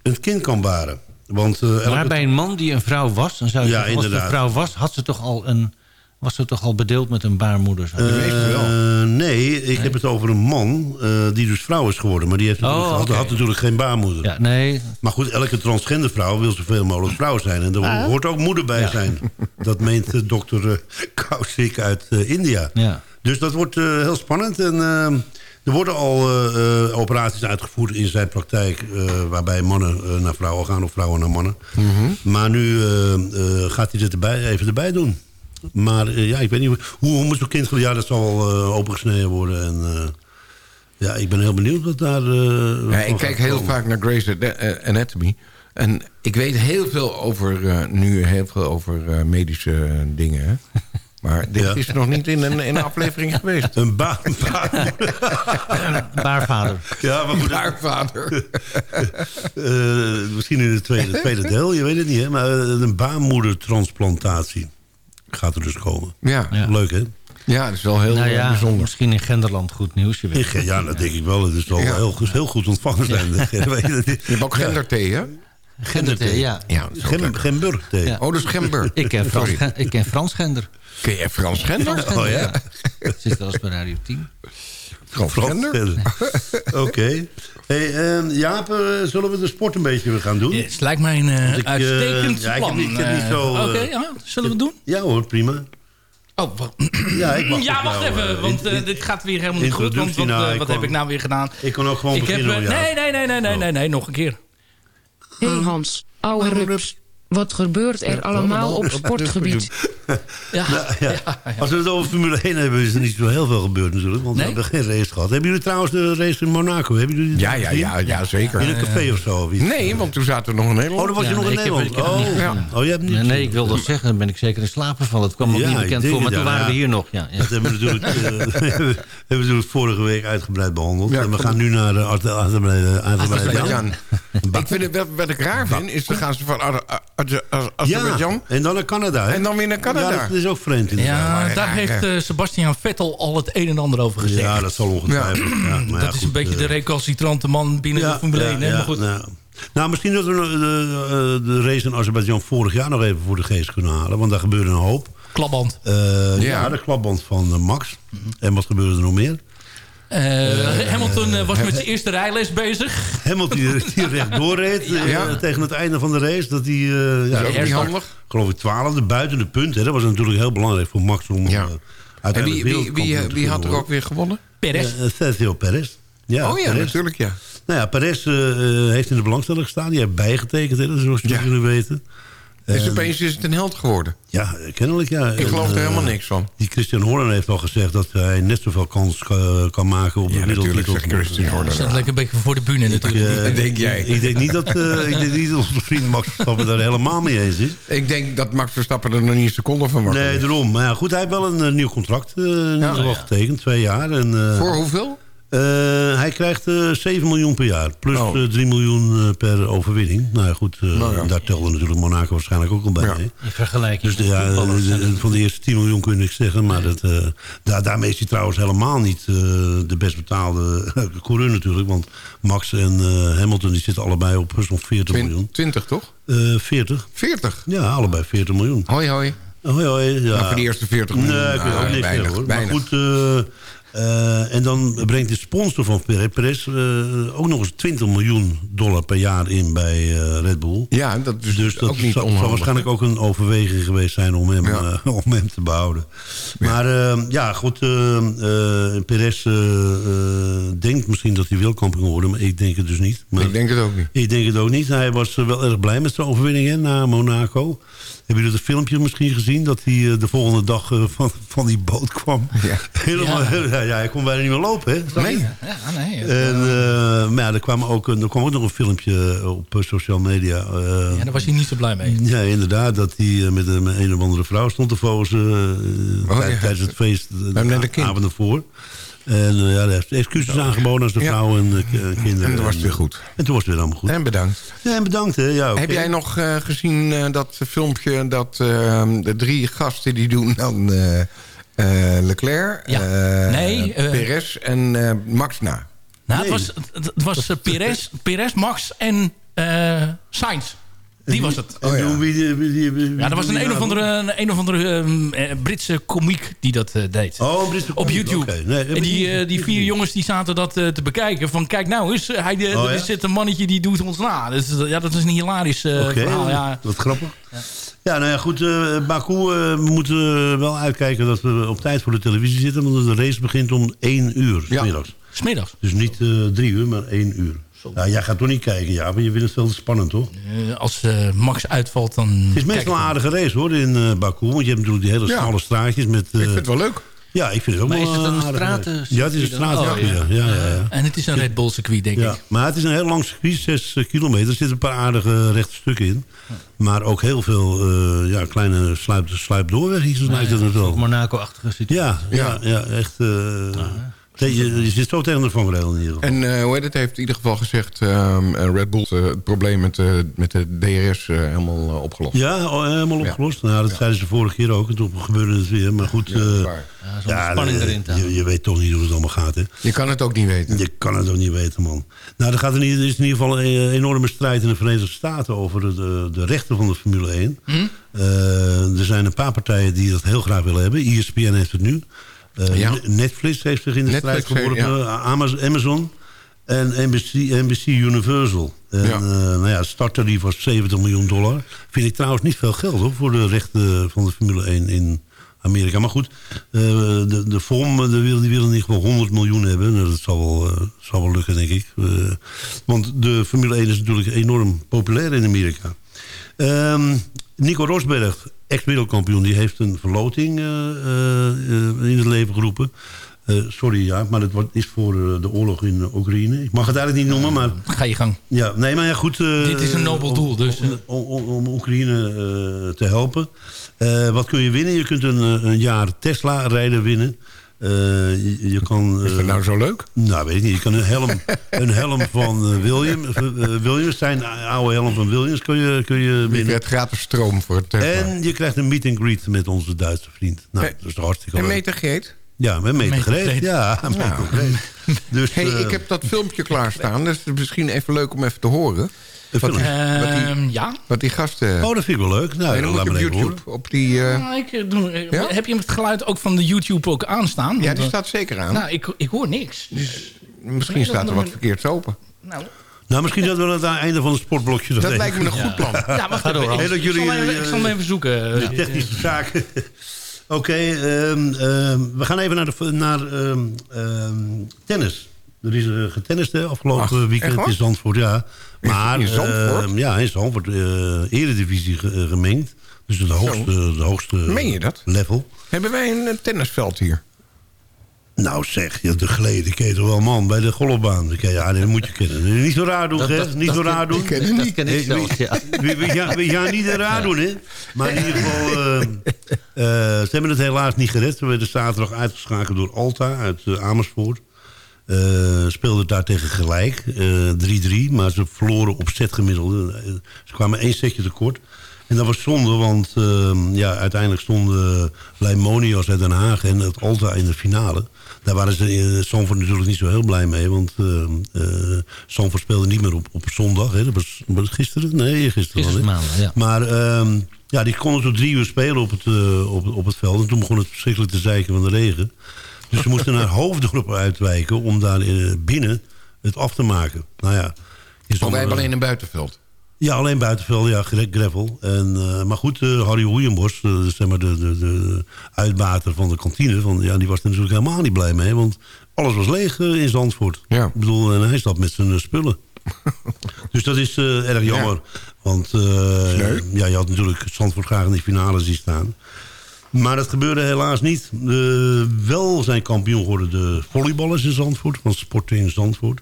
een kind kan baren. Want, eh, elke- maar bij een man die een vrouw was, dan zou je Ja, zeggen, als een vrouw was, had ze toch al een, was ze toch al bedeeld met een baarmoeder? Zo? Eh, nee, ik heb het over een man eh, die dus vrouw is geworden. Maar die heeft natuurlijk, Oh, had, natuurlijk geen baarmoeder. Ja, nee. Maar goed, elke transgender vrouw wil zoveel mogelijk vrouw zijn. En er hoort ook moeder bij zijn. *laughs* Dat meent uh, dokter uh, Kausik uit uh, India. Ja. Dus dat wordt uh, heel spannend. En uh, er worden al uh, operaties uitgevoerd in zijn praktijk... waarbij mannen naar vrouwen gaan of vrouwen naar mannen. Mhm. Maar nu gaat hij dit erbij, even erbij doen. Maar ja, ik weet niet hoe, hoe moet zo'n kind... Ja, dat zal wel opengesneden worden en... Ja, ik ben heel benieuwd wat daar... Uh, ja, ik kijk heel vaak naar Grey's Anatomy. En ik weet heel veel over... Uh, nu heel veel over uh, medische dingen. Hè? Maar dit ja. is nog niet in een, in een aflevering geweest. Een ba ba baarvader. Ja, maar goed. Baarvader. uh, *laughs* misschien in het tweede, tweede deel, je weet het niet. Hè? Maar een baarmoedertransplantatie gaat er dus komen. Ja. ja. Leuk, hè? Ja, dat is wel heel nou ja, bijzonder. Misschien in Genderland goed nieuws. Je weet ja, dat denk ik wel. Het is wel ja. heel, heel, goed ontvangen zijn. Ja. *laughs* je hebt ook genderthee, hè? Genderthee, ja. ja Gem, gember-thee. Ja. Oh, dat is gember. ik, ken Frans, ik ken Frans Gender. Ken je Frans Gender? Frans Gender oh ja? Zit wel eens bij Radio 10. Frans, Frans Gender? *laughs* Oké. Okay. Hey, uh, Jaap, uh, zullen we de sport een beetje gaan doen? Het yes, lijkt mij een uh, ik, uitstekend ja, plan. Ik heb, ik heb niet zo... Oké, okay, ja, zullen we het doen? Ja hoor, prima. Oh, wat? Ja, ik wacht, *clears throat* ja, wacht even, want uh, dit gaat weer helemaal niet goed. Want wat, nou, wat kon, heb ik nou weer gedaan? Ik kon ook gewoon ik beginnen. Heb, nee, nee, nee, nee, nee, nee, nee, nog een keer. Hé hey Hans, ouwe rups. Wat gebeurt er allemaal op sportgebied? *laughs* Ja, nou, ja. Ja, ja. Als we het over Formule 1 hebben, is er niet zo heel veel gebeurd natuurlijk. Want nee? we hebben geen race gehad. Hebben jullie trouwens de race in Monaco? Hebben jullie ja, ja, ja, ja, zeker. In een café of zo? Of nee, want toen zaten we nog in Nederland. Oh, dan was je nog in Nederland? Heb, oh, ja. oh, je hebt niet... Nee, ik wilde zeggen, dan ben ik zeker in slaap gevallen. Het kwam me niet bekend voor, maar toen waren we hier nog. Ja, Dat hebben we natuurlijk, uh, *laughs* *laughs* hebben we natuurlijk vorige week uitgebreid behandeld. en we gaan nu naar de Azerbeidzjan. Ik vind het, wat ik raar vind, is dan gaan ze van Azerbeidzjan... En dan naar Canada. Hè? En dan weer naar Canada. Ja, dat is ook vreemd. Ja, daar ja, heeft uh, Sebastian Vettel al het een en ander over gezegd. Ja, dat zal ongetwijfeld. Ja. Ja, dat is goed, een beetje uh, de recalcitrante man binnen de Formule 1. Hè? Maar goed. Nou, misschien dat we de, de, de race in Azerbeidzjan vorig jaar nog even voor de geest kunnen halen. Want daar gebeurde een hoop. Klapband. Uh, ja. ja. de klapband van Max. Mm -hmm. En wat gebeurde er nog meer? Uh, Hamilton uh, was met zijn eerste rijles bezig. Hamilton die, die *laughs* rechtdoor reed uh, ja. tegen het einde van de race. Dat hij, ja, dat niet handig. geloof ik, twaalfde buiten de punt. Hè. Dat was natuurlijk heel belangrijk voor Max om ja. uiteindelijk En wie, wie, wie, wie had er ook weer gewonnen? Perez. Sergio Perez. Ja, oh ja, Perez. natuurlijk ja. Nou ja, Perez heeft in de belangstelling gestaan. Die heeft bijgetekend, hè, zoals jullie ja. weten. Dus opeens is het een held geworden. Ja, kennelijk ja. Ik geloof en, er helemaal niks van. Die Christian Horner heeft al gezegd dat hij net zoveel kans kan, kan maken op de ja, wereldtitel. Christian Horner. Dat staat lekker een beetje voor de bühne natuurlijk. Ik, dat denk jij. Ik, denk niet dat, *laughs* ik denk niet dat onze vriend Max Verstappen daar helemaal mee eens is. Ik denk dat Max Verstappen er nog niet een seconde van wakker Nee, daarom. Maar ja, goed, hij heeft wel een nieuw contract uh, ja, getekend. Twee jaar. En, voor hoeveel? Eh, hij krijgt eh 7 miljoen per jaar. Plus Oh. eh, 3 miljoen eh, per overwinning. Nou ja, goed. eh, Nou ja. Daar telde natuurlijk Monaco waarschijnlijk ook al bij. Ja. In vergelijking Dus de, ja, de- het- van de eerste 10 miljoen kun je niks zeggen. Maar dat, eh, daar, daarmee is hij trouwens helemaal niet eh, de best betaalde coureur natuurlijk. Want Max en eh, Hamilton die zitten allebei op zo'n 40 Twin- miljoen. 20 toch? Eh 40. 40? Ja, allebei 40 miljoen. Hoi, hoi. Hoi, hoi. Ja. Nou, voor de eerste 40 miljoen, Nee, ik weet ah, ook niks weinig, zeggen, hoor. weinig. Maar goed, eh, eh, en dan brengt de sponsor van Perez, eh, ook nog eens 20 miljoen dollar per jaar in bij eh, Red Bull. Ja, dat is Dus dat ook niet zal, waarschijnlijk ook een overweging geweest zijn om hem, Ja. *laughs* om hem te behouden. Maar ja, goed, Perez denkt misschien dat hij wereldkampioen worden, maar ik denk het dus niet. Maar, Ik denk het ook niet. ik denk het ook niet. Hij was wel erg blij met zijn overwinning hè, na Monaco. Hebben jullie het filmpje misschien gezien? Dat hij eh, de volgende dag eh, van, van die boot kwam. Ja. *laughs* Helemaal, *laughs* ja. Ja, hij kon bijna niet meer lopen. Hè? Nee. Ja, nee. En, eh, maar ja, er, kwam ook, er kwam ook nog een filmpje op social media. eh, Ja, daar was hij niet zo blij mee. ja, inderdaad. Dat hij met een, met een of andere vrouw stond te fozen eh, Oh, tijdens het feest de, de avond ervoor. En eh, ja, hij heeft excuses aangeboden als de Ja. vrouw en eh, k- kinderen. En toen was het weer goed. En toen was het weer allemaal goed. En bedankt. Ja, en bedankt. Hè. Ja, oké. Heb jij nog eh, gezien eh, dat filmpje dat eh, de drie gasten die doen dan eh, eh, Leclerc, Ja. eh, Nee, eh, Perez en eh, Max na? Nou, Nee. het was, het, het was eh, Perez, Perez, Max en eh Sainz. Die was het. Oh, ja. Ja, er was een een of andere, een, een of andere ehm, eh, Britse komiek die dat eh, deed. Oh, een Britse Op YouTube. oké. Nee, en die, eh, die vier jongens die zaten dat te bekijken. Van kijk nou eens, hij, de, Oh, er ja? zit een mannetje die doet ons na. Dus, ja, dat is een hilarisch Oké, verhaal. Ja. wat grappig. Ja, nou ja, goed. eh Baku, we moeten wel uitkijken dat we op tijd voor de televisie zitten. Want de race begint om 1 uur, Ja. smiddags. Smiddags. Dus niet eh, drie uur, maar één uur. Ja, jij gaat toch niet kijken, ja, maar je vindt het veel te spannend, toch? Eh, als eh, Max uitvalt, dan... Het is meestal een aardige race, hoor, in eh Baku. Want je hebt natuurlijk die hele Ja. smalle straatjes met... eh, Ik vind het wel leuk. Ja, ik vind het ook Maar wel is het een straten- race. Ja, het is een straat. Oh, ja. Ja, ja, ja. En het is een Red Bull circuit, denk Ja, ik. maar het is een heel lang circuit, 6 kilometer. Er zitten een paar aardige rechte stukken in. Maar ook heel veel eh, ja, kleine sluip, sluipdoorwegjes, lijkt het wel. Monaco-achtige situatie. Ja, ja, ja, echt. eh, je, je zit zo tegen de vangrail in ieder geval. En eh hoe heet het, heeft in ieder geval gezegd... ehm, eh, Red Bull eh, het probleem met, eh, met de DRS helemaal opgelost. Ja, oh, helemaal opgelost. Nou, dat zeiden ze vorige keer ook. En toen gebeurde het weer. Maar goed, Ja, eh. Ja, spanning erin te je, weet toch niet hoe het allemaal gaat, hè? Je kan het ook niet weten. Je kan het ook niet weten, man. Nou, er, gaat in, er is in ieder geval een enorme strijd in de Verenigde Staten... over de, de rechten van de Formule 1. Hm? Eh, er zijn een paar partijen die dat heel graag willen hebben. ESPN heeft het nu. Eh, Ja. Netflix heeft zich in de Netflix, strijd geworpen. Amaz- Amazon en NBC, NBC Universal. En, Ja. eh, nou ja, starttarief was 70 miljoen dollar. Vind ik trouwens niet veel geld hoor, voor de rechten van de Formule 1 in Amerika. Maar goed, eh, de, de FOM eh, die wil, die wil in ieder geval 100 miljoen hebben. Nou, dat zal wel, eh, zal wel lukken, denk ik. Eh, want de Formule 1 is natuurlijk enorm populair in Amerika. Ehm, Nico Rosberg, ex-wereldkampioen, die heeft een verloting eh, eh, eh, in het leven geroepen. Sorry, ja, maar het wordt, is voor de oorlog in Oekraïne. Ik mag het eigenlijk niet noemen, maar... Ga je gang. Ja, nee, maar ja, goed. Dit is een nobel doel, dus, Om, om, Oekraïne te helpen. Wat kun je winnen? Je kunt een, een jaar Tesla rijden winnen. Eh, je, je kan, Is dat eh, nou zo leuk? nou, weet ik niet. Je kan een helm, *laughs* een helm van eh, William, Williams, zijn oude helm van Williams, kun je, kun je Je winnen. krijgt gratis stroom voor het Tesla. En je krijgt een meet and greet met onze Duitse vriend. Nou, Hey, dat is toch hartstikke en leuk. metergeet? Ja, met. Ja, met meter gereed. *laughs* Dus, Hey, eh, ik heb dat filmpje klaarstaan. Dat is misschien even leuk om even te horen. Wat die, wat die, Ehm, ja. wat die gasten... Oh, dat vind ik wel leuk. Nou, Nee, dan moet je op even YouTube, horen. op die... eh, Nou, ik, eh, doe, eh, Ja? Heb je het geluid ook van de YouTube ook aanstaan? ja, die eh, staat zeker aan. Nou, ik, ik hoor niks. Dus, Misschien Nee, staat er dat- wat verkeerds open. nou, Nou, misschien dat we aan het einde van het sportblokje... Dat even- lijkt me een goed plan. ja, wacht even. ik, dat zal jullie, even, eh, ik zal hem even zoeken. De technische zaken. *laughs* Oké, ehm, ehm, we gaan even naar, de, naar ehm, ehm, tennis. Er is uh, getennist hè, afgelopen Ach, weekend in Zandvoort, ja. Maar, in Zandvoort? ehm, ja, in Zandvoort. eh eredivisie ge- eh, gemengd. Dus het hoogste, de hoogste Meen je dat? level. Hebben wij een eh, tennisveld hier? Nou zeg, je de geleden ken je toch wel man bij de golfbaan. Dan ken je- Ja, dat moet je kennen. Niet zo raar doen, Dat- hè? Niet dat zo raar doen. Ik ken het niet. Dat ken ik zelfs, ja. *laughs* We, we, gaan, we gaan niet raar doen, hè? Maar in ieder geval, *laughs* eh, eh, ze hebben het helaas niet gered. Ze werden zaterdag uitgeschakeld door Alta uit eh, Amersfoort. Eh, speelden daar tegen gelijk. eh, 3-3. Maar ze verloren op setgemiddelde. Eh, ze kwamen één setje tekort. En dat was zonde, want eh, ja, uiteindelijk stonden Leimonios uit Den Haag en het Alta in de finale. Daar waren ze Zandvoort natuurlijk niet zo heel blij mee. Want uh, uh, Zandvoort speelde niet meer op, op zondag. Hè. Dat was, gisteren? Nee, gisteren. Gisteren maandag, ja. Maar ehm, ja, die konden tot drie uur spelen op het, eh, op, op het veld. En toen begon het verschrikkelijk te zeiken van de regen. Dus ze moesten naar Hoofddorp uitwijken om daar eh, binnen het af te maken. Nou ja. dan, wij hebben eh, alleen een buitenveld. ja, alleen buitenveld, ja, gravel. En, eh, maar goed, Harry Hoeienbos, zeg maar de, de, de uitbater van de kantine... Van, ja, die was er natuurlijk helemaal niet blij mee. Want alles was leeg in Zandvoort. Ja. Ik bedoel, en hij zat met zijn spullen. *laughs* dus dat is erg jammer. Want ja, je had natuurlijk Zandvoort graag in die finale zien staan. Maar dat gebeurde helaas niet. Eh, wel zijn kampioen geworden de volleyballers in Zandvoort. Van Sporting Zandvoort.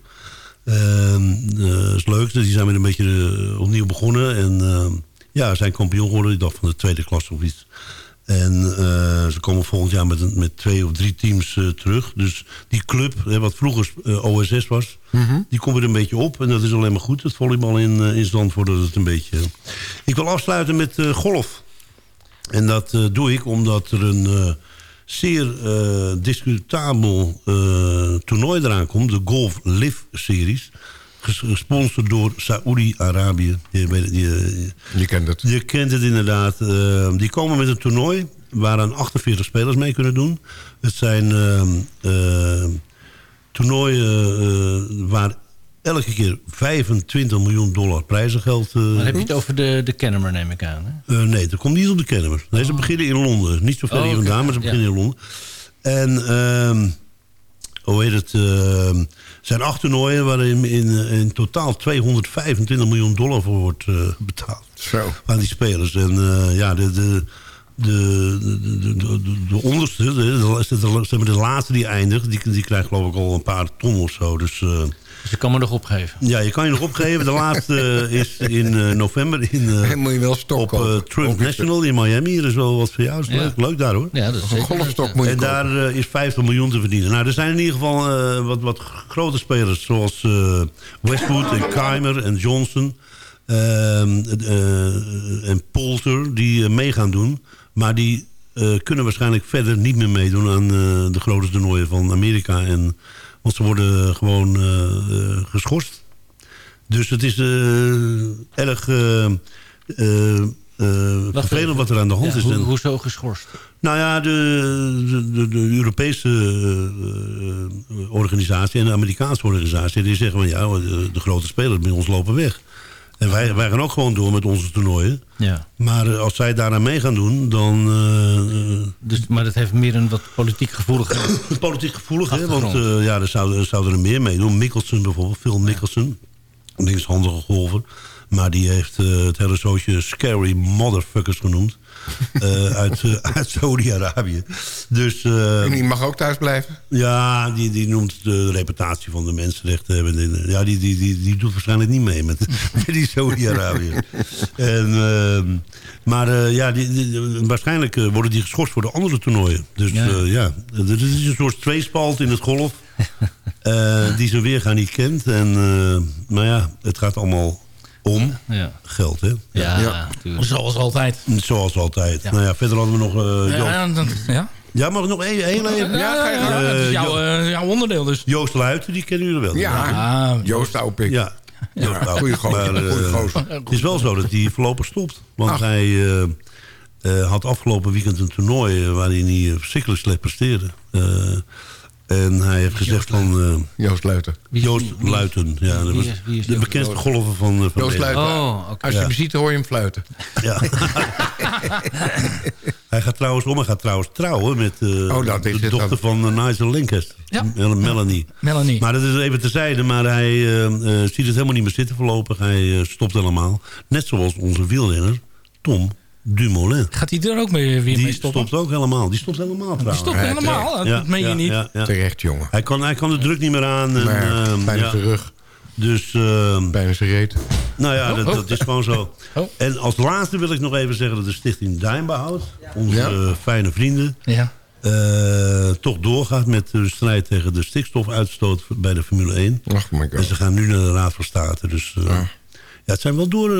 Ehm, eh, is leuk. Die zijn weer een beetje eh, opnieuw begonnen. En ehm, ja, zijn kampioen geworden. Ik dacht van de tweede klasse of iets. En eh, ze komen volgend jaar met, met twee of drie teams eh, terug. Dus die club, hè, wat vroeger eh, OSS was... die komt weer een beetje op. En dat is alleen maar goed. Het volleybal in, eh, in Zandvoort, dat het een beetje... Ik wil afsluiten met eh, golf. En dat eh, doe ik omdat er een eh, zeer eh, discutabel toernooi eraan komt. De Golf Live Series. Ges- Gesponsord door Saoedi-Arabië. Je, weet- je, Je kent het. je kent het inderdaad. Eh, die komen met een toernooi waaraan 48 spelers mee kunnen doen. Het zijn ehm, eh, toernooien waar elke keer 25 miljoen dollar prijzengeld... eh, Dan heb je het over de, de Kennemer, neem ik aan. Hè? eh, nee, dat komt niet op de Kennemer. Nee, ze beginnen in Londen. Niet zo ver Oh, hier vandaan, maar ze Ja. beginnen in Londen. En, ehm, hoe heet het? ehm, er zijn acht toernooien waar in, in, totaal 225 miljoen dollar voor wordt eh, betaald. Zo. Aan die spelers. En eh, ja, de... de de, de, de, de, de onderste, de, de, de, maar laatste die eindigt, die, die krijgt geloof ik al een paar ton of zo. Dus eh, Dus ik kan me nog opgeven. ja, je kan je nog opgeven. De laatste *laughs* is in eh, november in, eh, Dan moet je wel op eh. Trump National in Miami. Dat is wel wat voor jou. Dat is Ja. leuk, leuk daar hoor. Ja, dat is Een golfstok moet je En kopen. daar is 50 miljoen te verdienen. Nou, er zijn in ieder geval eh, wat, wat grote spelers. Zoals eh, Westwood en Keimer en Johnson. ehm, eh, en Polter. Die mee gaan doen. Maar die eh, kunnen waarschijnlijk verder niet meer meedoen aan eh, de grote toernooien van Amerika. En, want ze worden gewoon eh, eh, geschorst. Dus het is eh, erg vervelend wat er aan de hand Ja, is. hoe, En- hoezo geschorst? nou ja, de, de, de, de Europese organisatie en de Amerikaanse organisatie... die zeggen van ja, de, de grote spelers bij ons lopen weg. En wij, wij gaan ook gewoon door met onze toernooien. Ja. Maar eh, als zij daaraan mee gaan doen, dan... eh, Dus, maar dat heeft meer een wat politiek gevoelige... *coughs* politiek gevoelig, hè? Want eh, ja, er zouden, er zouden er meer mee doen. Mickelson bijvoorbeeld, Phil Mickelson. Linkshandige golfer. Maar die heeft het hele zootje Scary Motherfuckers genoemd. *laughs* Eh, uit eh, uit Saudi-Arabië. Dus... eh, En die mag ook thuis blijven. ja, die, die noemt de reputatie van de mensenrechten. hebben. En, Ja, die, die, die, die doet waarschijnlijk niet mee met, *laughs* met die Saudi-Arabië. *laughs* En, ehm, maar eh, ja, die, die- waarschijnlijk worden die geschorst voor de andere toernooien. Dus Ja. ja, ja er is een soort tweespalt in het golf. eh, die ze weer gaan niet kent. En, eh, maar ja, het gaat allemaal om Ja, geld, hè? ja, Ja. Zoals altijd. Zoals altijd. Nou ja, verder hadden we nog... eh, Joost. Ja, dan- ja. Ja, mag ik nog één even? Ja, ga je. Eh, dat is jouw, eh, jouw onderdeel dus. Joost Luiten, die kennen jullie wel. Ja, Ah, Joost Oupik. Ja. Ja, goeie gozer, eh, goeie gozer. Het is wel zo dat hij voorlopig stopt. Want Ach. hij eh, eh, had afgelopen weekend een toernooi... waarin hij verschrikkelijk slecht presteerde. En hij heeft gezegd van... eh, Joost Luiten. Wie- Joost wie- wie- Luiten. Ja, dat wie was is- wie is de bekendste golfer van, eh, van Joost. Luiten. Oh, oké. Als je Ja. hem ziet, hoor je hem fluiten. Ja. *laughs* hij gaat trouwens om. Hij gaat trouwens trouwen met eh, Oh, dat is de dochter dan. van Nigel Lancaster. Ja. Melanie. Melanie. Maar dat is even terzijde. Maar hij eh, eh, ziet het helemaal niet meer zitten voorlopig. Hij stopt helemaal. Net zoals onze wielrenner Tom Dumoulin. Gaat hij er ook mee, weer mee Die stoppen? stopt ook helemaal. Die stopt helemaal Die trouwens. stopt Ja, helemaal. Dat meen je niet. Ja, ja. Terecht, jongen. Hij, kan, hij kan de druk niet meer aan. En, Maar ehm, bijna ja. zijn rug. Dus, ehm, Bijna zijn reet. nou ja, dat, oh. dat is gewoon zo. *laughs* Oh. En als laatste wil ik nog even zeggen dat de stichting Duinbehoud... onze Ja. eh, fijne vrienden... Ja. eh, toch doorgaat met de strijd tegen de stikstofuitstoot bij de Formule 1. Ach, my God. En ze gaan nu naar de Raad van State. Dus eh, ja. Het zijn wel door,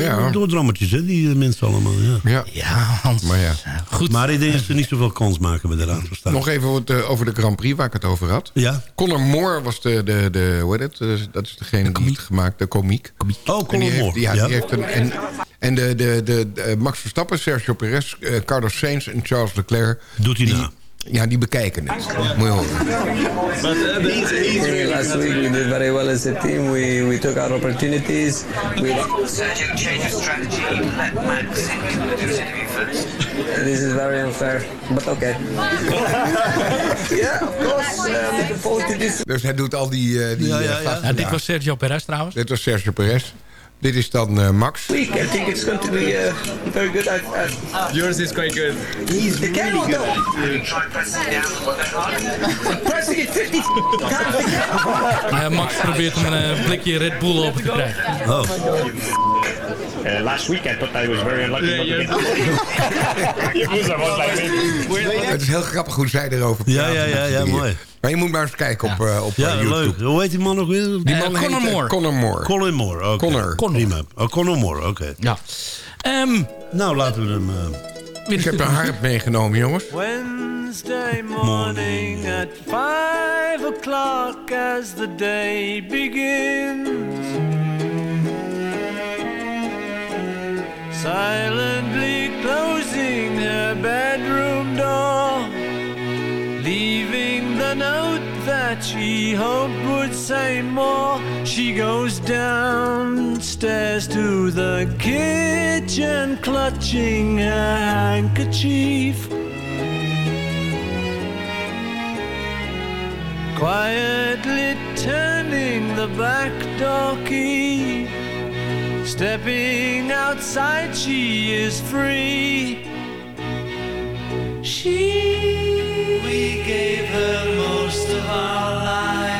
Ja. doordrammetjes, hè, die eh, mensen allemaal. Ja, Ja, Ja, Hans. maar ja. Goed. Maar ik denk dat ze niet zoveel kans maken bij de Raad van State. Nog even wat, eh, over de Grand Prix waar ik het over had. Ja? Conor Moore was de, de, de hoe heet het? Dat is degene die het gemaakt, de komiek. Oh, Conor heeft, Moore. ja, Ja. Die heeft een, en en de, de, de, de, Max Verstappen, Sergio Perez, Carlos Sainz en Charles Leclerc... Doet hij die, na. Ja, die bekijken het. Moet je horen. Uh, last week we did very well as a team. We we took our opportunities. We Sergio changed strategy, let Max in do his interview first. this is very unfair, but okay. *laughs* yeah, of course. Uh, looking forward to this. Dus hij doet al die, eh, die Ja, eh, ja, ja. Ja, dit was Sergio Perez trouwens. Dit was Sergio Perez. Dit is dan eh, Max. Week, I think it's going to be uh, very good. I, I, Yours is quite good. He's the camera though. Try pressing down. Pressing it 50 Ja, Max probeert hem een eh, blikje Red Bull open te krijgen. Oh. Uh, last week I thought I was very unlucky not to get Because *laughs* I was like, Het is heel grappig hoe zij erover Ja, praten ja, ja, ja, drieën. mooi. Maar je moet maar eens kijken op, eh, op Ja, eh, YouTube. leuk. Hoe heet die man nog weer? Die man Conor heet, eh, Moore. Conor Moore. Colin Moore. oké. Connor. Prima. Oh, Conor Moore, oké. Ja. Ehm, Nou, laten we hem... Ik heb een een harp meegenomen, jongens. Wednesday morning at five o'clock as the day begins. Silently closing her bedroom door, leaving the note that she hoped would say more. She goes downstairs to the kitchen, clutching her handkerchief. Quietly turning the back door key. Stepping outside, she is free. She, we gave her most of our lives,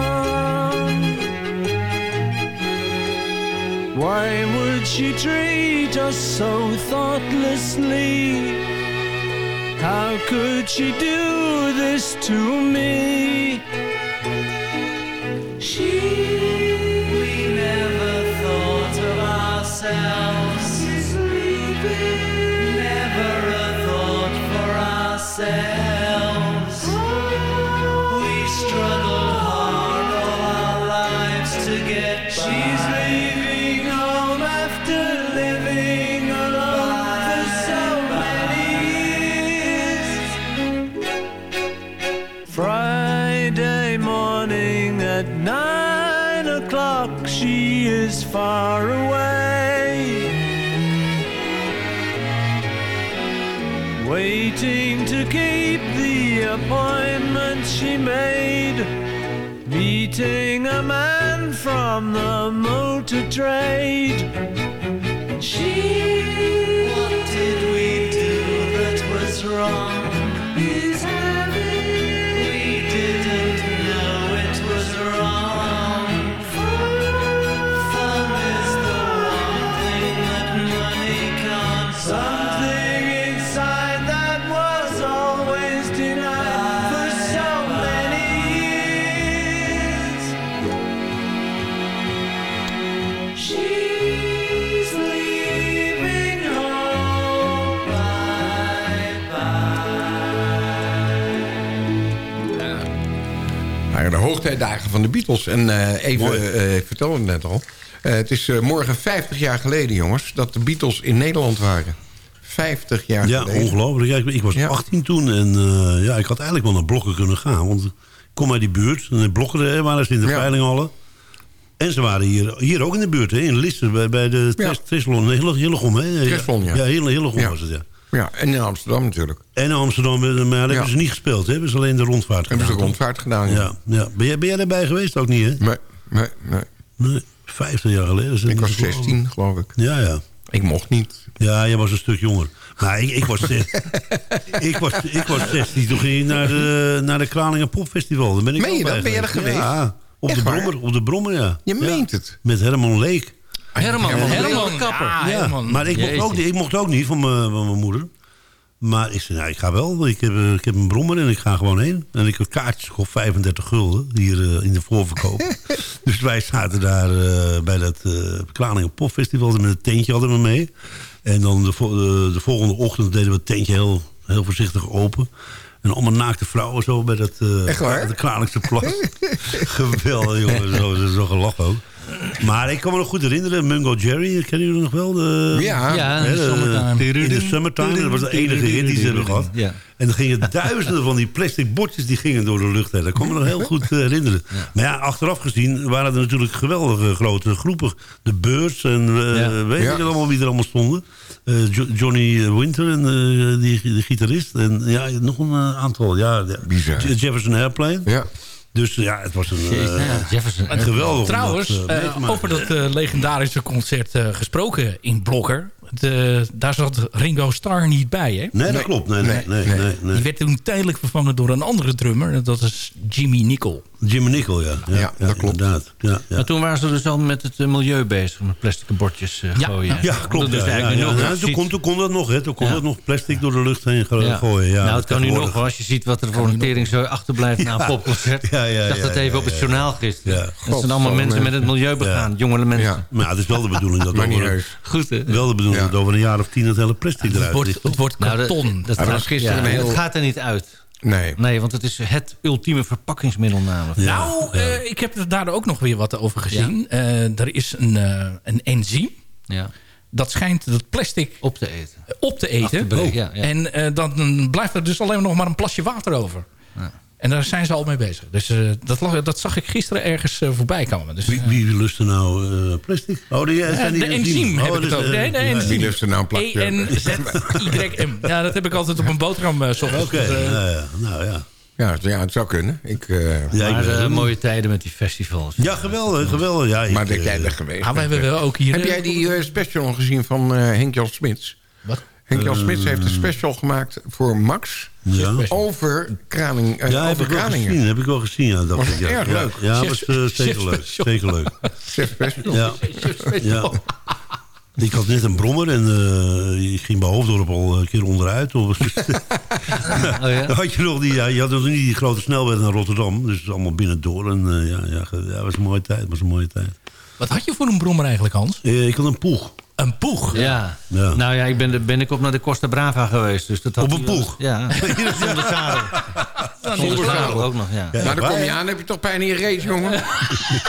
Why would she treat us so thoughtlessly? How could she do this to me? She, we never thought of ourselves. Never a thought for ourselves. Far away. Waiting to keep the appointment she made. Meeting a man from the motor trade. She, hoogtijdagen van de Beatles. En eh, even, eh, ik vertelde het net al. Eh, het is morgen 50 jaar geleden, jongens... dat de Beatles in Nederland waren. 50 jaar Ja, geleden. ongelooflijk. Ja, ik, ik was 18 toen en ja, ik had eigenlijk wel naar Blokken kunnen gaan. Want ik kom uit die buurt. En Blokken waren ze in de Ja. veilinghallen. En ze waren hier, hier ook in de buurt, hè, in Lisse, bij, bij de Ja. Hille- Hillegom, hè? Treslon, ja. Ja, Hille- Hillegom was het, ja. Ja, en in Amsterdam natuurlijk. En in Amsterdam, maar daar hebben ze niet gespeeld. Hè? Hebben ze alleen de rondvaart Hebben ze gedaan. de rondvaart gedaan, ja. Ja. Ben, jij, ben jij daarbij geweest? Ook niet, hè? Nee, nee, nee. Nee, 50 jaar geleden. Ik was niet te geloven. 16, geloof ik. Ja, ja. Ik mocht niet. Ja, jij was een stuk jonger. Maar ik, ik, was, *laughs* ik, was, ik was 16. Toen ging ik naar de, naar de Kralingen Popfestival. Daar ben ik Meen je dat? Ben je er geweest. Ja, op Echt de, waar? brommer, op de Brommer, ja. Je Ja. meent het. Met Herman Leek. Herman, Herman. Kapper. Ja, maar ik mocht, ook, niet- ik mocht ook niet van mijn, moeder. Maar ik zei, nou, ik ga wel. Ik heb, eh, ik heb een brommer en ik ga gewoon heen. En ik heb kaartjes gekocht, 35 gulden, hier eh, in de voorverkoop. *laughs* dus wij zaten daar eh, bij dat uh, Kralingen Popfestival. Met een tentje hadden we mee. En dan de, vo- de, de volgende ochtend deden we het tentje heel, heel voorzichtig open. En allemaal naakte vrouwen zo bij dat, eh Echt waar? de Kralingse plas. *laughs* Geweldig, jongen. Zo, zo gelach ook. Maar ik kan me nog goed herinneren, Mungo Jerry, kennen jullie nog wel? De, Ja. Ja, Hè, de- Summertime. In de summertime, dat was de enige hit die ze hebben gehad. Ja. En er gingen duizenden van die plastic bordjes die gingen door de lucht. Hè. Dat kan me nog heel goed eh, herinneren. Maar ja, achteraf gezien waren er natuurlijk geweldige grote groepen. De Birds en eh, Ja. weet Ja. je allemaal wie er allemaal stonden. Eh, Jo- Johnny Winter, en, die, die gitarist. En ja, nog een aantal. Ja, de- Bizar. Je- Jefferson Airplane. Ja. Dus ja, het was een, eh, Ja, Jefferson. een geweldig. Trouwens, dat, eh, eh, over dat eh, legendarische concert eh, gesproken in Blokker. De, daar zat Ringo Starr niet bij, hè? Nee, dat klopt. Nee, nee, nee. nee, nee. Die werd toen tijdelijk vervangen door een andere drummer. Dat is Jimmy Nicol. Jimmy Nicol, ja. Ja, Ja, dat klopt. Inderdaad. Ja, ja. Maar toen waren ze dus al met het eh, milieu bezig. Met plastic bordjes eh, Ja, gooien. Ja, klopt. Je toen, kon, toen kon dat nog, hè. Toen kon Ja. dat nog plastic door de lucht heen gooien. Ja, nou, het kan nu nog. Als je ziet wat er voor een tering zo achterblijft na een popconcert. Ja, ja, ik zag ja, dat even ja, op het journaal gisteren. Ja. Dat zijn allemaal mensen met het milieu begaan. Jongere mensen. Ja. Maar ja, het is wel de bedoeling dat. *laughs* Goed, hè? wel de bedoeling Ja. dat over een jaar of tien het hele plastic Het eruit wordt, ligt. het wordt Nou, dat- karton. dat, dat gaat, was gisteren heel- Het gaat er niet uit. Nee. Nee, want het is het ultieme verpakkingsmiddel namelijk. Ja. nou, eh, ik heb er daar ook nog weer wat over gezien. Eh, er is een, eh, een enzym. Ja. Dat schijnt dat plastic Op te eten. op te eten. Ja. En eh, dan blijft er dus alleen nog maar een plasje water over. Ja. En daar zijn ze al mee bezig. Dus eh, dat, lag- dat zag ik gisteren ergens eh, voorbij komen. Dus, Wie, eh, wie lust er nou eh, plastic? Oh, die, zijn die de enzym Oh, heb ik dus, eh, Nee, de ja, enzym. Wie lust er nou een plakje? E-N-Z-Y-M. Ja, dat heb ik altijd op een boterham eh, ochtends. Oké, ja, ja. nou ja. Ja, ja, het zou kunnen. Ik, eh, Ja, ik maar mooie tijden met die festivals. Ja, geweldig, geweldig. Ja, ik, maar dat jij er geweest Ah, we hebben wel ook hier... Heb jij die special gezien van eh Henk-Jan Smits? Wat? Henk-Jan Eh, Smits heeft een special gemaakt voor Max... Ja. over, kraning, eh, Ja, heb over ik wel Kraningen. gezien. Heb ik wel gezien, ja. Dat Was ik, ja. erg leuk. Ja, Chef- was eh, zeker leuk. Zeker leuk. Special. Ja. ja. Ik had net een brommer en eh, ik ging bij Hoofddorp al een keer onderuit. Of, *laughs* Oh, ja? Dan had je, nog die, ja, je had nog niet die grote snelweg naar Rotterdam. Dus allemaal binnendoor. En ja, ja, ja, was een mooie tijd. was een mooie tijd. Wat had je voor een brommer eigenlijk, Hans? Eh, ik had een poeg. Een poeg? Ja. Ja. Nou ja, ik ben, ben ik op naar de Costa Brava geweest. Dus dat had Op een poeg? Ja. *laughs* *laughs* Zonder zadel. Zonder zadel ook nog, ja. Ja, Nou, dan kom je aan, heb je toch pijn in je race, jongen? *laughs*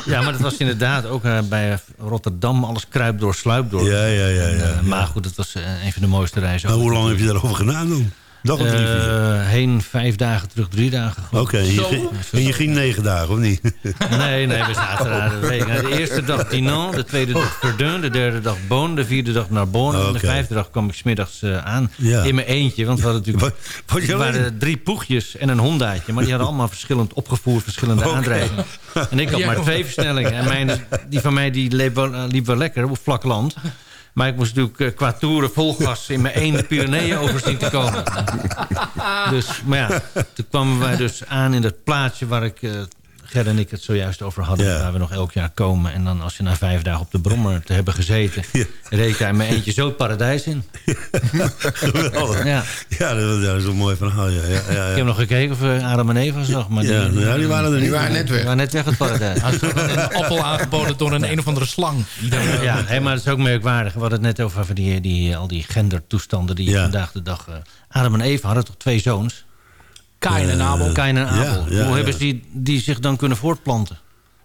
Ja, maar dat was inderdaad ook eh, bij Rotterdam. Alles kruipt door, sluipt door. Ja, ja, ja. ja, En, eh, ja. Maar goed, het was eh, een van de mooiste reizen. Ooit. hoe lang heb je daarover gedaan dan? Dag of drie? Eh, heen vijf dagen, terug drie dagen. Oké, en, je ging- en je ging negen dagen, of niet? *laughs* Nee, nee, we zaten daar de week. Nou, De eerste dag Dinan, de tweede dag Verdun, de derde dag Boon, de vierde dag Narbonne. En de vijfde dag kwam ik smiddags eh aan. Ja. In mijn eentje, want we hadden natuurlijk... Wat- wat je alleen? waren drie poegjes en een hondaatje. Maar die hadden allemaal verschillend opgevoerd, verschillende Oké. aandrijvingen. En ik had Ja, maar twee versnellingen. En mijn, die van mij die liep, wel, eh, liep wel lekker op vlak land. Maar ik moest natuurlijk eh, qua toeren vol gas in mijn de Pyreneeën *laughs* over zien te komen. *laughs* Dus, maar ja, toen kwamen wij dus aan in dat plaatsje waar ik... Ger en ik het zojuist over hadden. Ja. Waar we nog elk jaar komen. En dan als je na vijf dagen op de brommer te hebben gezeten... reed in mijn eentje zo het paradijs in. *laughs* Geweldig. Ja. Ja, dat, dat is een mooi verhaal. Ja, ja, ja, Ik heb nog gekeken of eh, Adam en Eva zag. Maar Ja, die, ja, die waren er niet. Die waren net die weg. waren net weg het paradijs. Hij een appel aangeboden door een een of andere slang. Die eh, Ja, hey, maar dat is ook merkwaardig. We hadden het net over die, die, al die gendertoestanden die je Ja. vandaag de dag... eh, Adam en Eva hadden toch twee zoons? Kain en Abel. Kain en Abel. Ja, ja, Hoe ja. hebben ze die, die zich dan kunnen voortplanten?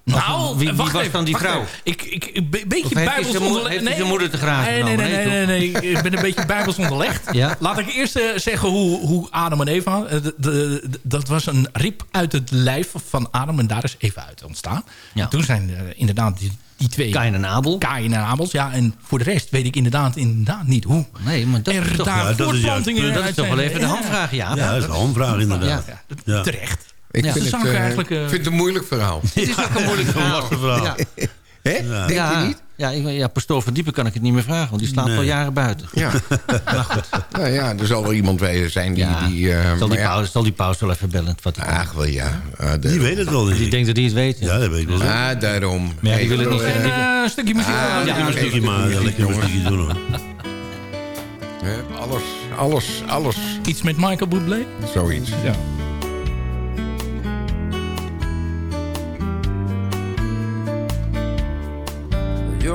Nou, wie, wie wacht was even, dan die vrouw? even. Ik, ik, een beetje bijbels zijn moeder- onderlegd. heeft hij zijn moeder te grazen Nee, nee, nee, genomen? nee, Nee, nee, nee. Ik ben een beetje bijbels onderlegd. *laughs* Ja. Laat ik eerst eh, zeggen hoe, hoe Adam en Eva... eh, de- de- de- dat was een riep uit het lijf van Adam en daar is Eva uit ontstaan. En toen zijn er inderdaad die, die twee... Kain en Abel. Kain en Abels, ja. En voor de rest weet ik inderdaad, inderdaad niet hoe. Nee, maar dat er is toch, daar Ja, dat is juist- voortplantingen dat is uit toch wel even de Ja. hamvraag, ja. Ja, dat is een hamvraag inderdaad. Ja, Ja. Terecht. Ik Ja. vind, het, ik vind het een moeilijk verhaal. *laughs* Het is ook een moeilijk verhaal. verhaal. Ja. Hè? Ja. Denk je niet? Ja, ik, ja, pastoor van Diepen kan ik het niet meer vragen, want die slaat Nee. al jaren buiten. Ja. *laughs* *laughs* nou ja, er zal wel iemand bij zijn die... Ja, die eh, zal, die ja. paus, zal die paus wel even bellen? Wat Ach, wel ja. Eh, de- Die weet het wel die denkt dat hij het weet. Ja, dat weet ik wel. Ja, Ah, daarom. Maar ja, die wil het niet zeggen. Eh, een stukje muziek. Ah, Ja, een stukje maar. Ja, lekker een stukje doen hoor. alles, alles, alles. Iets met Michael Bublé. Zoiets. Ja.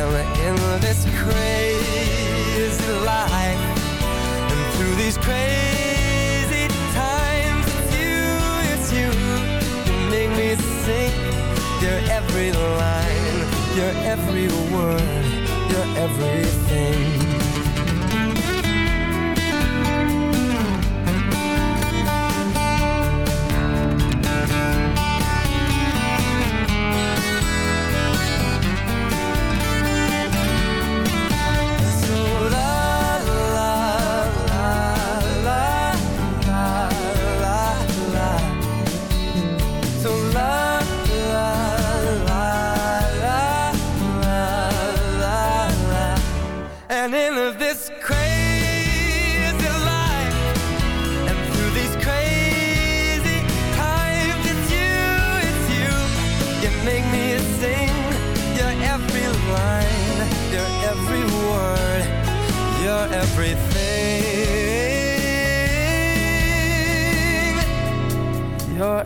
And in this crazy life, and through these crazy times, it's you, it's you. You make me sing your every line, your every word, your everything.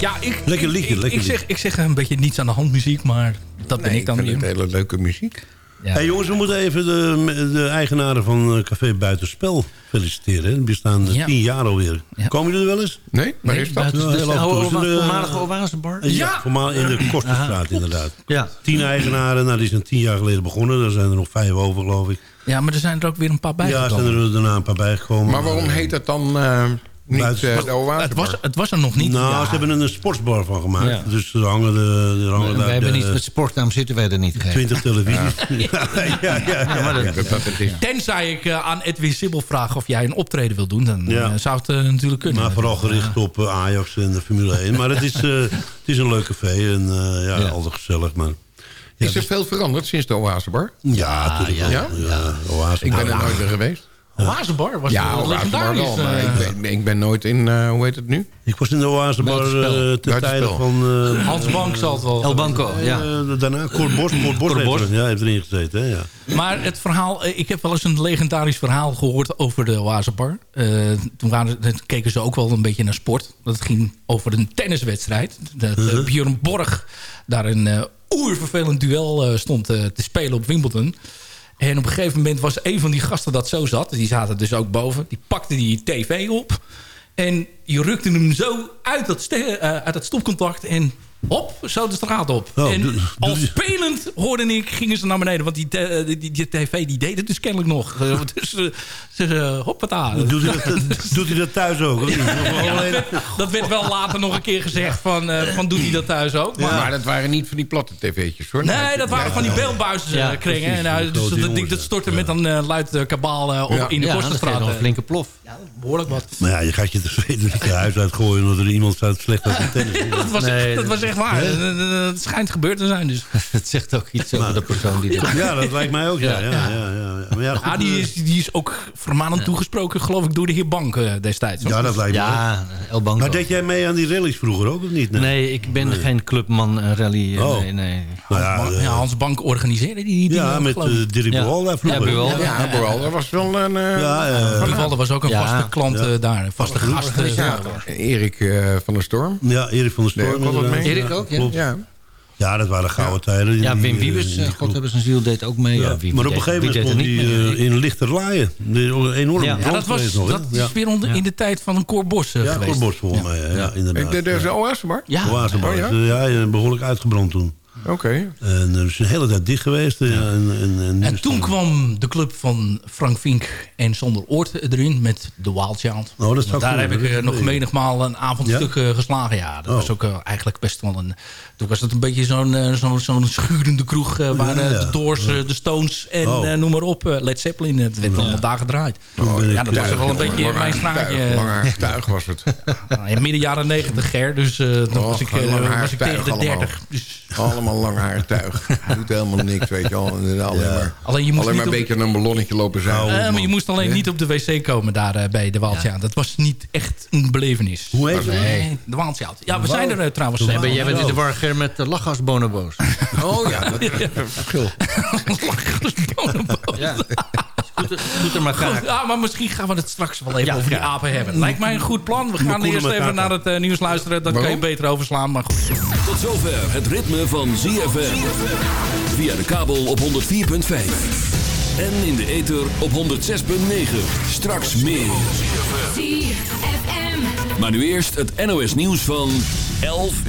Ja, ik, Lekker liedje, ik, lekker ik, zeg, ik zeg een beetje niets aan de hand muziek, maar dat ben ik dan weer. het hele leuke muziek. Ja. Hey jongens, we moeten even de, de eigenaren van eh, Café Buitenspel feliciteren. hè. Die bestaan eh, Ja. tien jaar alweer. Ja. Komen jullie er wel eens? Nee, waar Nee, is dat? buiten- Ja, Dus de voormalige Oasebar? Ja, Ja. voormalig in de Kosterstraat inderdaad. Ja. Tien eigenaren, nou, die zijn tien jaar geleden begonnen. Daar zijn er nog vijf over, geloof ik. Ja, maar er zijn er ook weer een paar Ja, bijgekomen. zijn er daarna een paar bijgekomen. Maar waarom heet dat dan... eh, Niet Buiten- eh, de. Het was, het was er nog niet. Nou, Ja. ze hebben er een sportsbar van gemaakt. Ja. Dus er hangen, de, er hangen wij daar hebben de- niet met sportnaam zitten wij er niet. 20 televisies. Ja. Tenzij ik eh, aan Edwin Sibbel vraag of jij een optreden wil doen. Dan Ja. eh, zou het eh, natuurlijk kunnen. Maar vooral gericht op eh, Ajax en de Formule 1. Maar het is, eh, het is een leuk café en eh, ja, Ja. altijd gezellig. Maar, ja, Is er dus- veel veranderd sinds de oasebar? ja, natuurlijk wel. ja. Ja. Ik ben er nooit meer geweest. Oasebar was Ja, ja, oasebar legendarisch. wel. Maar eh, ik, ben, ik ben nooit in, eh, hoe heet het nu? Ik was in de Oasebar Buitenspel. eh ten tijde van... eh, Hans Bank het wel. El Banco, ja. daarna, Cor Bos. Cor Bos, heeft Bos. er- ja, heeft erin gezeten. Hè, ja. Maar het verhaal, ik heb wel eens een legendarisch verhaal gehoord over de Oasebar. Eh toen, waren, toen keken ze ook wel een beetje naar sport. Dat ging over een tenniswedstrijd. Dat eh, Björn Borg daar een eh oervervelend duel eh, stond eh, te spelen op Wimbledon. En op een gegeven moment was een van die gasten dat zo zat. Die zaten dus ook boven. Die pakte die tv op. En je rukte hem zo uit dat, eh, uit stopcontact. En hop, zo de straat op. Oh, en doe- al spelend hoorde ik, gingen ze naar beneden. Want die, te- die, die, die tv die deed het dus kennelijk nog. Eh, *laughs* dus eh, ze uh, hoppata. Doet hij, dat, *laughs* doet hij dat thuis ook? niet? Dat werd wel later nog een keer gezegd van, eh, van doet hij dat thuis ook. Maar, Maar dat waren niet van die platte tv'tjes hoor. Nee, dat waren van die beeldbuizen Ja, eh, kringen. precies. En, nou, dus dat, jongens, dat ja. stortte met een eh, luid eh, kabaal eh, op Ja. in de Ja, nog een eh. flinke plof. Behoorlijk wat. Maar ja, je gaat je tevreden niet je huis uitgooien... omdat er iemand staat slecht uit de tennis. *laughs* Dat was, was echt waar. Het schijnt gebeurd te zijn. Dus. *laughs* Het zegt ook iets over de persoon die dit Ja, dat lijkt mij ook. Ja, ja, ja, ja, ja. Maar ja, goed, Ah, die, eh, is, die is ook vermanend toegesproken, geloof ik, door de heer Bank eh, destijds. ja, dat lijkt me ook. Ja, El Banco. Maar deed jij mee aan die rallies vroeger ook of niet? Nee, ik ben geen clubman eh, rally. eh, Oh. Nee, nee. Nou ja, Maar, eh, ja, Hans Bank organiseerde die dingen, ja, met geloof ik. uh, Dirk Ja. Daar vroeger. Ja. Ja, dat was wel een... Ja, Valde was ook een Ja. vaste klant daar. Een vaste gast. ja, Erik eh, van der Storm. ja, Erik van der Nee, Storm. Erik ook, ja. Ja. Ja, dat waren gouden tijden. Ja, Wim die, Wiebes, eh, eh, God hebben zijn ziel, deed ook mee. Ja, Ja, wie- maar op een gegeven moment er hij eh, in Lichterlaaien. Een enorme Ja. dat, was, nog, dat is weer onder, in de tijd van een Cor Bos eh, Ja, geweest. Corbos volgens mij, ja, ja, inderdaad. De, de Oasebar? Ja, Oasebar. Oh, ja? ja? ja, behoorlijk uitgebrand toen. Oké. En uh, is een hele tijd dicht geweest. En, en, en, En toen kwam de club van Frank Vink en Sander Oort erin met de Wild Child. Oh, dat Daar heb ik dat eh, is nog menigmaal een avondstuk eh, geslagen. Ja, dat Oh. was ook eh, eigenlijk best wel een... Toen was het een beetje zo'n zo'n zo'n schurende kroeg... eh, waar Ja, eh, ja. de Doors, de Stones en Oh. eh, noem maar op. eh, Led Zeppelin, het werd allemaal daar gedraaid. ja, dat was wel een beetje mijn straatje. Langer tuig was het. *laughs* In midden jaren negentig, Ger. Dus eh toen was ik, was ik tegen de. 30. Dus Allemaal lang haar tuig. *laughs* Doet helemaal niks, weet je wel. Alleen maar, Alleen je moest alleen maar een op- beetje een ballonnetje lopen zijn. Eh, maar je moest alleen niet op de wc komen daar eh, bij de Waaltjaat. Dat was niet echt een belevenis. Hoe heet het? Nee, de Waaltjaat. Ja, we zijn er eh, trouwens. Ben jij bent in de war Ger, met de lachgasbonobo's. Oh ja, dat is *laughs* een verschil. Ja. *laughs* Scooter, scooter maar Goed, kaak. ja, maar misschien gaan we het straks wel even Ja, over die ja. apen hebben. Lijkt mij een goed plan. We gaan eerst even naar het eh, nieuws luisteren. Dat kan je beter overslaan. Maar goed. Tot zover het ritme van ZFM. Via de kabel op 104.5. En in de ether op 106.9. Straks meer. Maar nu eerst het NOS nieuws van 11